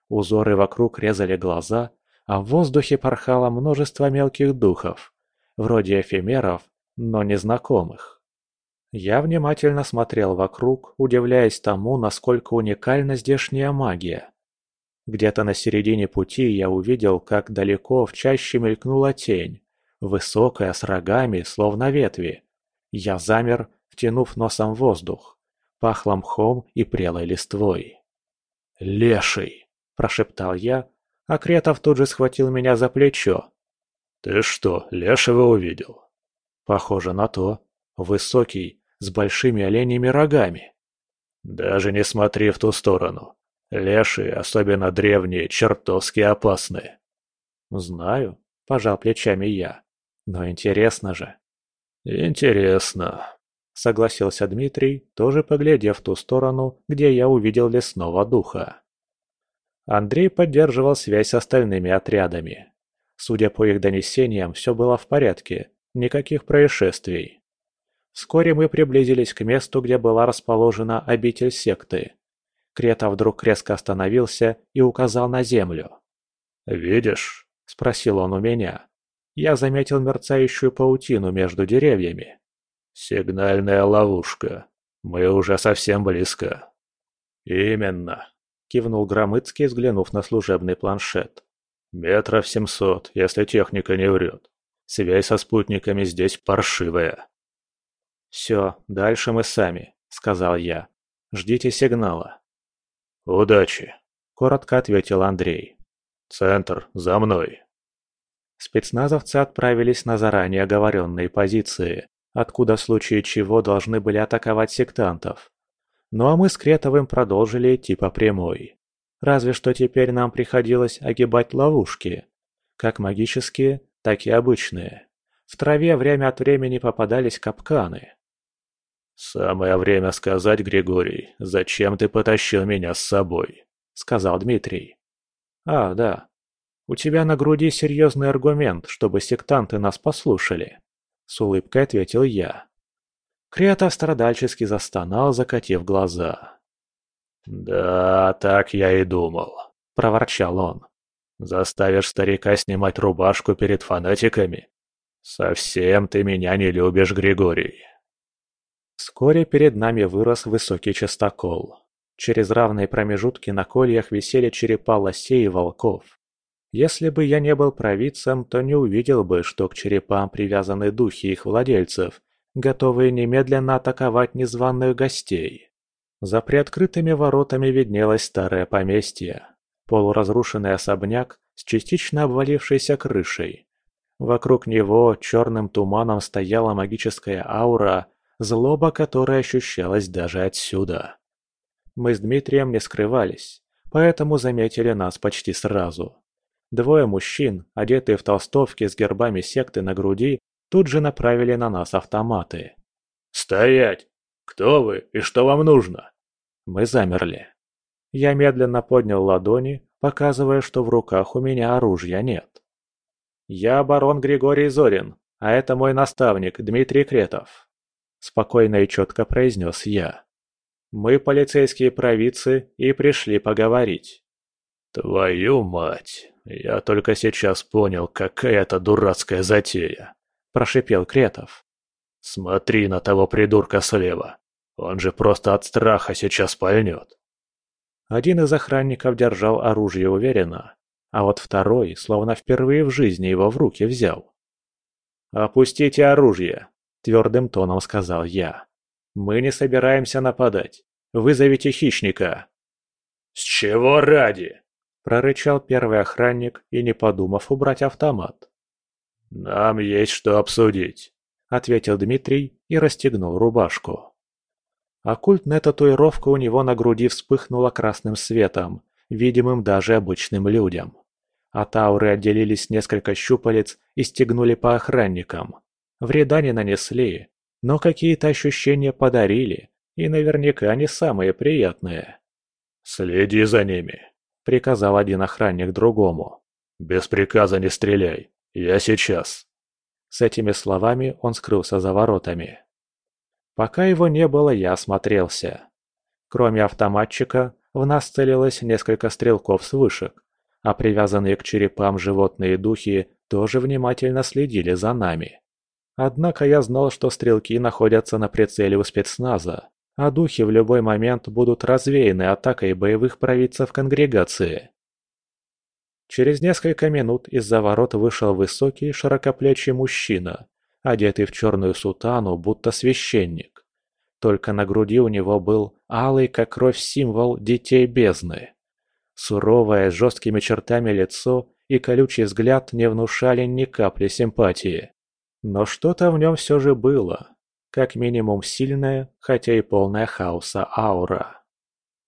Узоры вокруг резали глаза, а в воздухе порхало множество мелких духов, вроде эфемеров, но незнакомых. Я внимательно смотрел вокруг, удивляясь тому, насколько уникальна здешняя магия. Где-то на середине пути я увидел, как далеко в чаще мелькнула тень, высокая, с рогами, словно ветви. Я замер, втянув носом воздух. Пахло мхом и прелой листвой. «Леший!» – прошептал я, а Кретов тут же схватил меня за плечо. «Ты что, лешего увидел?» «Похоже на то. Высокий, с большими оленями рогами». «Даже не смотри в ту сторону. Лешие, особенно древние, чертовски опасны». «Знаю», – пожал плечами я. «Но интересно же». «Интересно», согласился Дмитрий, тоже поглядев в ту сторону, где я увидел лесного духа. Андрей поддерживал связь с остальными отрядами. Судя по их донесениям, все было в порядке, никаких происшествий. Вскоре мы приблизились к месту, где была расположена обитель секты. Крета вдруг резко остановился и указал на землю. «Видишь?» – спросил он у меня. Я заметил мерцающую паутину между деревьями. «Сигнальная ловушка. Мы уже совсем близко». «Именно», — кивнул Громыцкий, взглянув на служебный планшет. «Метров семьсот, если техника не врет. Связь со спутниками здесь паршивая». «Все, дальше мы сами», — сказал я. «Ждите сигнала». «Удачи», — коротко ответил Андрей. «Центр, за мной». Спецназовцы отправились на заранее оговоренные позиции, откуда в случае чего должны были атаковать сектантов. Ну а мы с Кретовым продолжили идти по прямой. Разве что теперь нам приходилось огибать ловушки. Как магические, так и обычные. В траве время от времени попадались капканы. «Самое время сказать, Григорий, зачем ты потащил меня с собой?» — сказал Дмитрий. «А, да. У тебя на груди серьезный аргумент, чтобы сектанты нас послушали», — с улыбкой ответил я. Кретов страдальчески застонал, закатив глаза. «Да, так я и думал», — проворчал он. «Заставишь старика снимать рубашку перед фанатиками? Совсем ты меня не любишь, Григорий». Вскоре перед нами вырос высокий частокол. Через равные промежутки на кольях висели черепа лосей и волков. Если бы я не был провидцем, то не увидел бы, что к черепам привязаны духи их владельцев, готовые немедленно атаковать незваных гостей. За приоткрытыми воротами виднелось старое поместье, полуразрушенный особняк с частично обвалившейся крышей. Вокруг него черным туманом стояла магическая аура, злоба которой ощущалась даже отсюда. Мы с Дмитрием не скрывались, поэтому заметили нас почти сразу. Двое мужчин, одетые в толстовки с гербами секты на груди, тут же направили на нас автоматы. «Стоять! Кто вы и что вам нужно?» Мы замерли. Я медленно поднял ладони, показывая, что в руках у меня оружия нет. «Я барон Григорий Зорин, а это мой наставник Дмитрий Кретов», – спокойно и четко произнес я. «Мы полицейские провидцы и пришли поговорить». «Твою мать! Я только сейчас понял, какая это дурацкая затея!» – прошипел Кретов. «Смотри на того придурка слева. Он же просто от страха сейчас пальнет». Один из охранников держал оружие уверенно, а вот второй, словно впервые в жизни его в руки взял. «Опустите оружие», – твердым тоном сказал я. «Мы не собираемся нападать. Вызовите хищника». «С чего ради?» – прорычал первый охранник и, не подумав, убрать автомат. «Нам есть что обсудить», – ответил Дмитрий и расстегнул рубашку. Оккультная татуировка у него на груди вспыхнула красным светом, видимым даже обычным людям. От ауры отделились несколько щупалец и стегнули по охранникам. Вреда не нанесли, но какие-то ощущения подарили, и наверняка не самые приятные. «Следи за ними», — приказал один охранник другому. «Без приказа не стреляй. Я сейчас». С этими словами он скрылся за воротами. Пока его не было, я осмотрелся. Кроме автоматчика, в нас целилось несколько стрелков с вышек, а привязанные к черепам животные духи тоже внимательно следили за нами. Однако я знал, что стрелки находятся на прицеле у спецназа, а духи в любой момент будут развеяны атакой боевых провидцев конгрегации. Через несколько минут из-за ворот вышел высокий широкоплечий мужчина, одетый в черную сутану, будто священник. Только на груди у него был алый, как кровь, символ детей бездны. Суровое, с жесткими чертами лицо и колючий взгляд не внушали ни капли симпатии. Но что-то в нем все же было. Как минимум сильная, хотя и полная хаоса аура.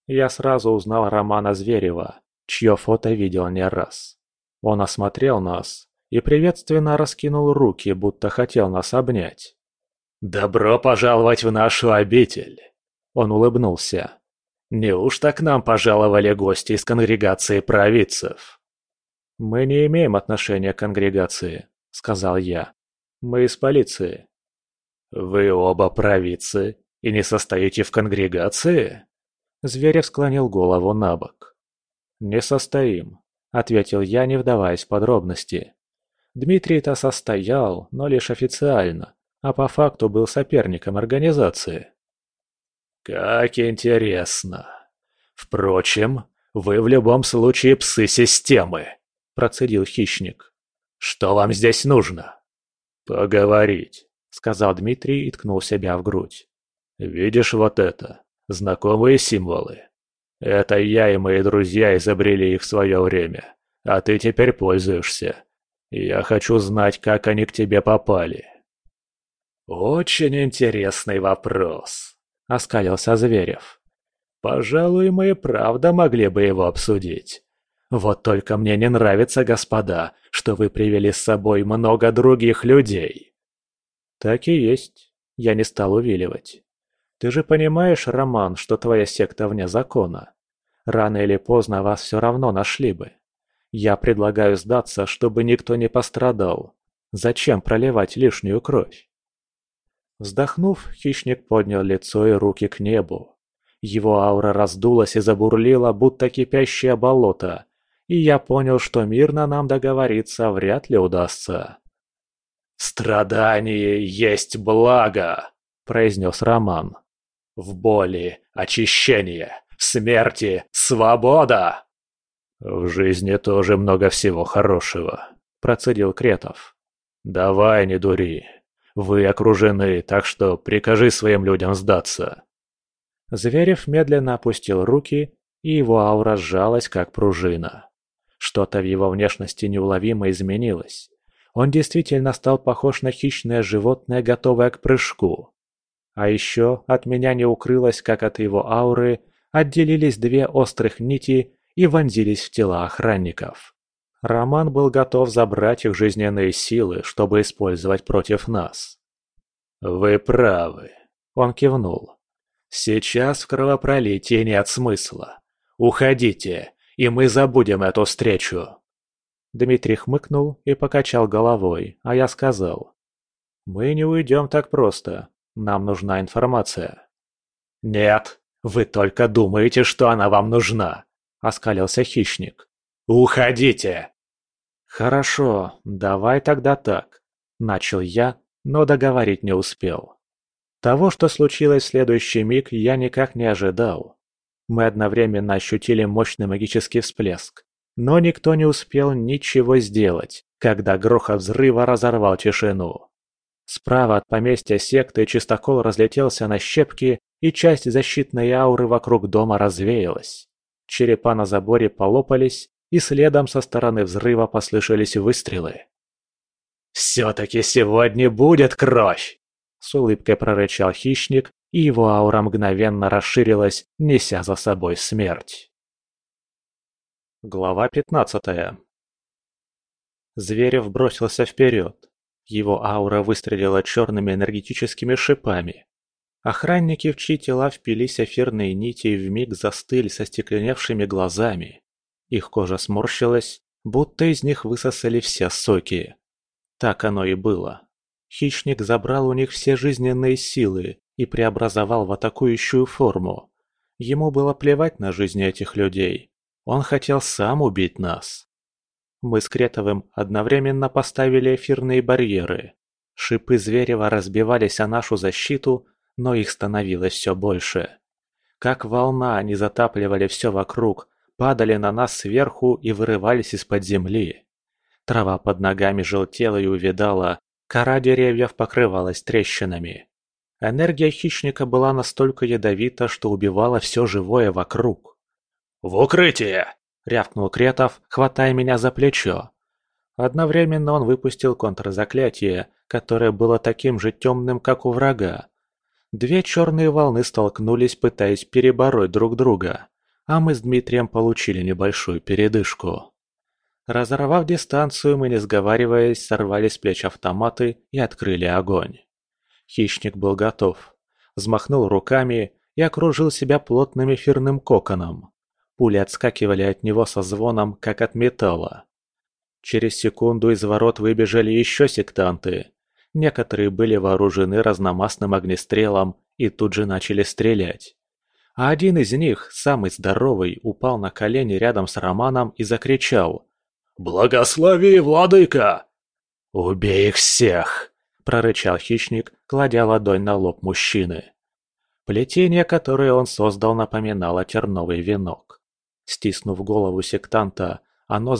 Я сразу узнал Романа Зверева, чье фото видел не раз. Он осмотрел нас и приветственно раскинул руки, будто хотел нас обнять. «Добро пожаловать в нашу обитель!» Он улыбнулся. «Неужто к нам пожаловали гости из конгрегации провидцев?» «Мы не имеем отношения к конгрегации», — сказал я. «Мы из полиции». «Вы оба провидцы и не состоите в конгрегации?» Зверев склонил голову на бок. «Не состоим», — ответил я, не вдаваясь в подробности. Дмитрий-то состоял, но лишь официально, а по факту был соперником организации. «Как интересно. Впрочем, вы в любом случае псы системы», – процедил хищник. «Что вам здесь нужно?» «Поговорить», – сказал Дмитрий и ткнул себя в грудь. «Видишь вот это? Знакомые символы. Это я и мои друзья изобрели их в свое время, а ты теперь пользуешься. Я хочу знать, как они к тебе попали». «Очень интересный вопрос», — оскалился Зверев. «Пожалуй, мы и правда могли бы его обсудить. Вот только мне не нравится, господа, что вы привели с собой много других людей». «Так и есть. Я не стал увиливать. Ты же понимаешь, Роман, что твоя секта вне закона. Рано или поздно вас все равно нашли бы. Я предлагаю сдаться, чтобы никто не пострадал. Зачем проливать лишнюю кровь? Вздохнув, хищник поднял лицо и руки к небу. Его аура раздулась и забурлила, будто кипящее болото, и я понял, что мирно нам договориться вряд ли удастся. «Страдание есть благо!» – произнес Роман. В боли – очищение, в смерти – свобода!» «В жизни тоже много всего хорошего», – процедил Кретов. «Давай, не дури. Вы окружены, так что прикажи своим людям сдаться». Зверев медленно опустил руки, и его аура сжалась, как пружина. Что-то в его внешности неуловимо изменилось. Он действительно стал похож на хищное животное, готовое к прыжку. А еще от меня не укрылось, как от его ауры отделились две острых нити и вонзились в тела охранников. Роман был готов забрать их жизненные силы, чтобы использовать против нас. «Вы правы», — он кивнул. «Сейчас в кровопролитии нет смысла. Уходите, и мы забудем эту встречу». Дмитрий хмыкнул и покачал головой, а я сказал. «Мы не уйдем так просто. Нам нужна информация». «Нет, вы только думаете, что она вам нужна», — оскалился хищник. «Уходите!» «Хорошо, давай тогда так», — начал я, но договорить не успел. Того, что случилось в следующий миг, я никак не ожидал. Мы одновременно ощутили мощный магический всплеск, но никто не успел ничего сделать, когда грохот взрыва разорвал тишину. Справа от поместья секты чистокол разлетелся на щепки, и часть защитной ауры вокруг дома развеялась. Черепа на заборе полопались, и следом со стороны взрыва послышались выстрелы. «Все-таки сегодня будет кровь!» С улыбкой прорычал хищник, и его аура мгновенно расширилась, неся за собой смерть. Глава пятнадцатая Зверев бросился вперед. Его аура выстрелила черными энергетическими шипами. Охранники, в чьи тела впились эфирные нити и вмиг застыли со стекленевшими глазами. Их кожа сморщилась, будто из них высосали все соки. Так оно и было. Хищник забрал у них все жизненные силы и преобразовал в атакующую форму. Ему было плевать на жизни этих людей. Он хотел сам убить нас. Мы с Кретовым одновременно поставили эфирные барьеры. Шипы Зверева разбивались о нашу защиту, но их становилось все больше. Как волна они затапливали все вокруг, падали на нас сверху и вырывались из-под земли. Трава под ногами желтела и увидала, кора деревьев покрывалась трещинами. Энергия хищника была настолько ядовита, что убивала все живое вокруг. «В укрытие!» — рявкнул Кретов, хватая меня за плечо. Одновременно он выпустил контрзаклятие, которое было таким же темным, как у врага. Две черные волны столкнулись, пытаясь перебороть друг друга, а мы с Дмитрием получили небольшую передышку. Разорвав дистанцию, мы, не сговариваясь, сорвали с плеч автоматы и открыли огонь. Хищник был готов. Взмахнул руками и окружил себя плотным эфирным коконом. Пули отскакивали от него со звоном, как от металла. Через секунду из ворот выбежали еще сектанты. Некоторые были вооружены разномастным огнестрелом и тут же начали стрелять. А один из них, самый здоровый, упал на колени рядом с Романом и закричал. «Благослови, владыка!» «Убей их всех!» – прорычал хищник, кладя ладонь на лоб мужчины. Плетение, которое он создал, напоминало терновый венок. Стиснув голову сектанта, оно